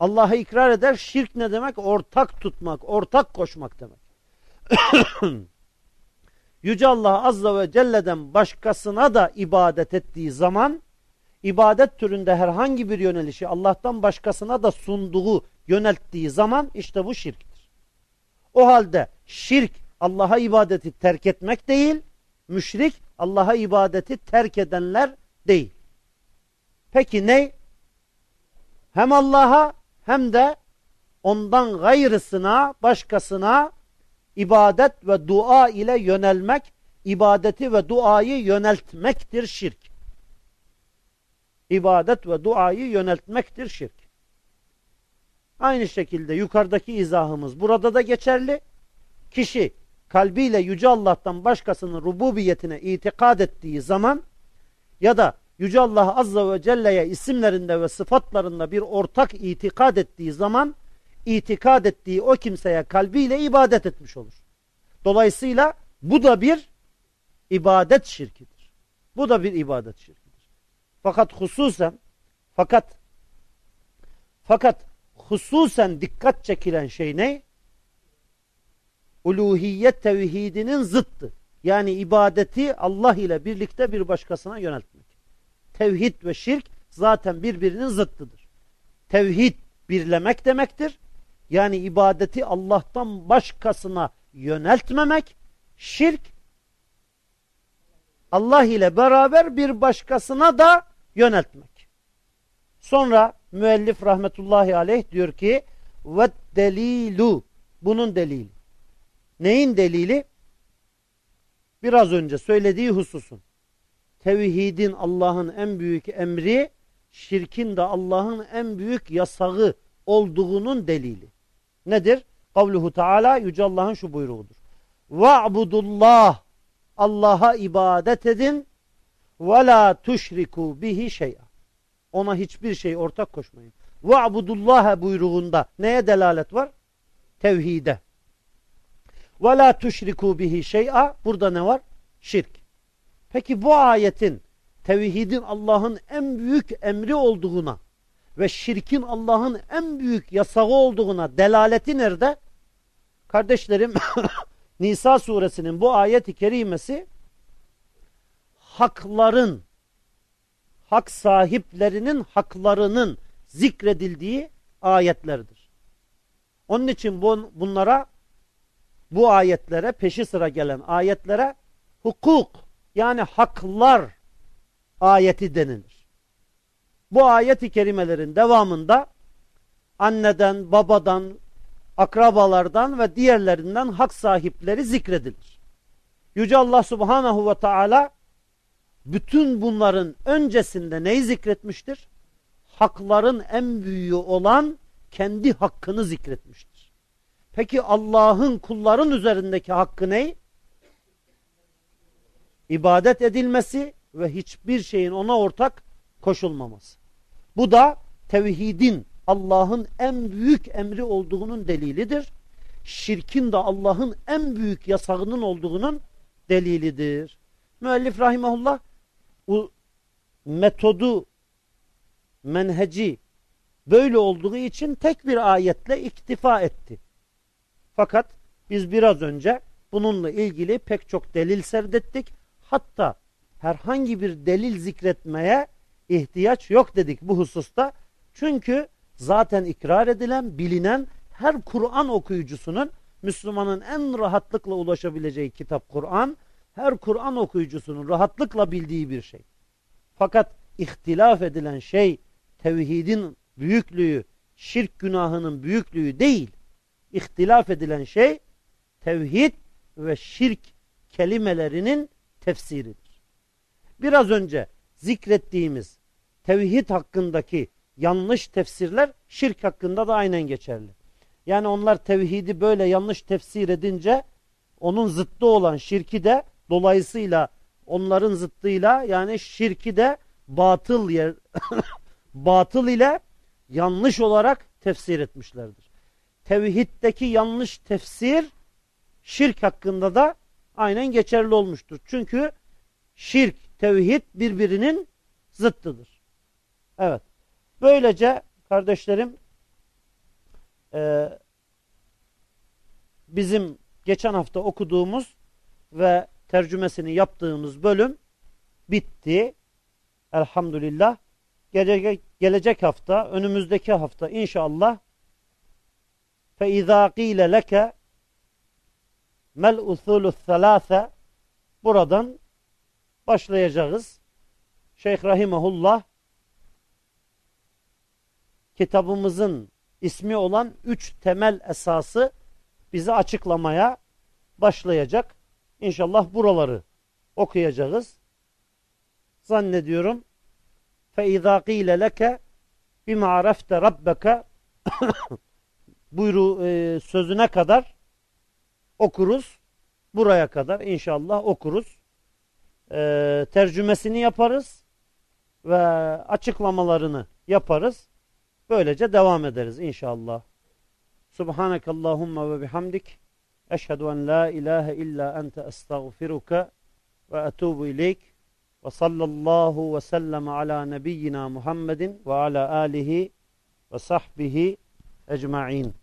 Allah'ı ikrar eder. Şirk ne demek? Ortak tutmak, ortak koşmak demek. (clears throat) Yüce Allah Azza ve Celle'den başkasına da ibadet ettiği zaman ibadet türünde herhangi bir yönelişi Allah'tan başkasına da sunduğu yönelttiği zaman işte bu şirktir. O halde şirk Allah'a ibadeti terk etmek değil, müşrik Allah'a ibadeti terk edenler değil. Peki ne? Hem Allah'a hem de ondan gayrısına, başkasına ibadet ve dua ile yönelmek, ibadeti ve duayı yöneltmektir şirk. İbadet ve duayı yöneltmektir şirk. Aynı şekilde yukarıdaki izahımız burada da geçerli. Kişi kalbiyle Yüce Allah'tan başkasının rububiyetine itikad ettiği zaman ya da Yüce Allah Azze ve Celle'ye isimlerinde ve sıfatlarında bir ortak itikad ettiği zaman itikad ettiği o kimseye kalbiyle ibadet etmiş olur. Dolayısıyla bu da bir ibadet şirkidir. Bu da bir ibadet şirkidir. Fakat hususen fakat fakat hususen dikkat çekilen şey ne? Uluhiyet tevhidinin zıttı. Yani ibadeti Allah ile birlikte bir başkasına yöneltmek. Tevhid ve şirk zaten birbirinin zıttıdır. Tevhid birlemek demektir. Yani ibadeti Allah'tan başkasına yöneltmemek, şirk Allah ile beraber bir başkasına da yöneltmek. Sonra müellif rahmetullahi aleyh diyor ki ve delilu bunun delili. Neyin delili? Biraz önce söylediği hususun. Tevhidin Allah'ın en büyük emri, şirkin de Allah'ın en büyük yasağı olduğunun delili. Nedir? Kavluhu Teala Yüce Allah'ın şu buyruğudur. Va'budullah Allah'a ibadet edin ve la tuşriku bihi şey'a. Ona hiçbir şey ortak koşmayın. Va'budullaha buyruğunda neye delalet var? Tevhide. Ve la tuşriku bihi şey'a. Burada ne var? Şirk. Peki bu ayetin tevhidin Allah'ın en büyük emri olduğuna ve şirkin Allah'ın en büyük yasağı olduğuna delaleti nerede? Kardeşlerim (coughs) Nisa suresinin bu ayet-i kerimesi hakların hak sahiplerinin haklarının zikredildiği ayetlerdir. Onun için bu, bunlara bu ayetlere peşi sıra gelen ayetlere hukuk yani haklar ayeti denilir. Bu ayet-i kerimelerin devamında anneden, babadan, akrabalardan ve diğerlerinden hak sahipleri zikredilir. Yüce Allah Subhanahu ve Teala bütün bunların öncesinde neyi zikretmiştir? Hakların en büyüğü olan kendi hakkını zikretmiştir. Peki Allah'ın kulların üzerindeki hakkı ne? İbadet edilmesi ve hiçbir şeyin ona ortak koşulmaması. Bu da tevhidin Allah'ın en büyük emri olduğunun delilidir. Şirkin de Allah'ın en büyük yasağının olduğunun delilidir. Müellif rahimahullah o metodu, menheci böyle olduğu için tek bir ayetle iktifa etti. Fakat biz biraz önce bununla ilgili pek çok delil serdettik. Hatta herhangi bir delil zikretmeye ihtiyaç yok dedik bu hususta. Çünkü zaten ikrar edilen, bilinen her Kur'an okuyucusunun Müslümanın en rahatlıkla ulaşabileceği kitap Kur'an, her Kur'an okuyucusunun rahatlıkla bildiği bir şey. Fakat ihtilaf edilen şey tevhidin büyüklüğü, şirk günahının büyüklüğü değil. İhtilaf edilen şey tevhid ve şirk kelimelerinin tefsiridir. Biraz önce zikrettiğimiz tevhid hakkındaki yanlış tefsirler şirk hakkında da aynen geçerli. Yani onlar tevhidi böyle yanlış tefsir edince onun zıttı olan şirki de dolayısıyla onların zıttıyla yani şirki de batıl yer (coughs) batıl ile yanlış olarak tefsir etmişlerdir. Tevhiddeki yanlış tefsir şirk hakkında da aynen geçerli olmuştur. Çünkü şirk, tevhid birbirinin zıttıdır. Evet. Böylece kardeşlerim e, bizim geçen hafta okuduğumuz ve tercümesini yaptığımız bölüm bitti. Elhamdülillah. Gelecek, gelecek hafta, önümüzdeki hafta inşallah فَاِذَا قِيلَ لَكَ mel usulü thalâfe buradan başlayacağız. Şeyh Rahimahullah kitabımızın ismi olan üç temel esası bize açıklamaya başlayacak. İnşallah buraları okuyacağız. Zannediyorum فَاِذَا قِيلَ لَكَ بِمَا عَرَفْتَ رَبَّكَ buyru e, sözüne kadar okuruz. Buraya kadar inşallah okuruz. E, tercümesini yaparız ve açıklamalarını yaparız. Böylece devam ederiz inşallah. Subhanakallahumma ve bihamdik. Eşhedü en la ilahe illa ente estağfiruka ve etubu ileyk. Ve sallallahu ve sellem ala nebiyyina Muhammedin ve ala alihi ve sahbihi ecma'in.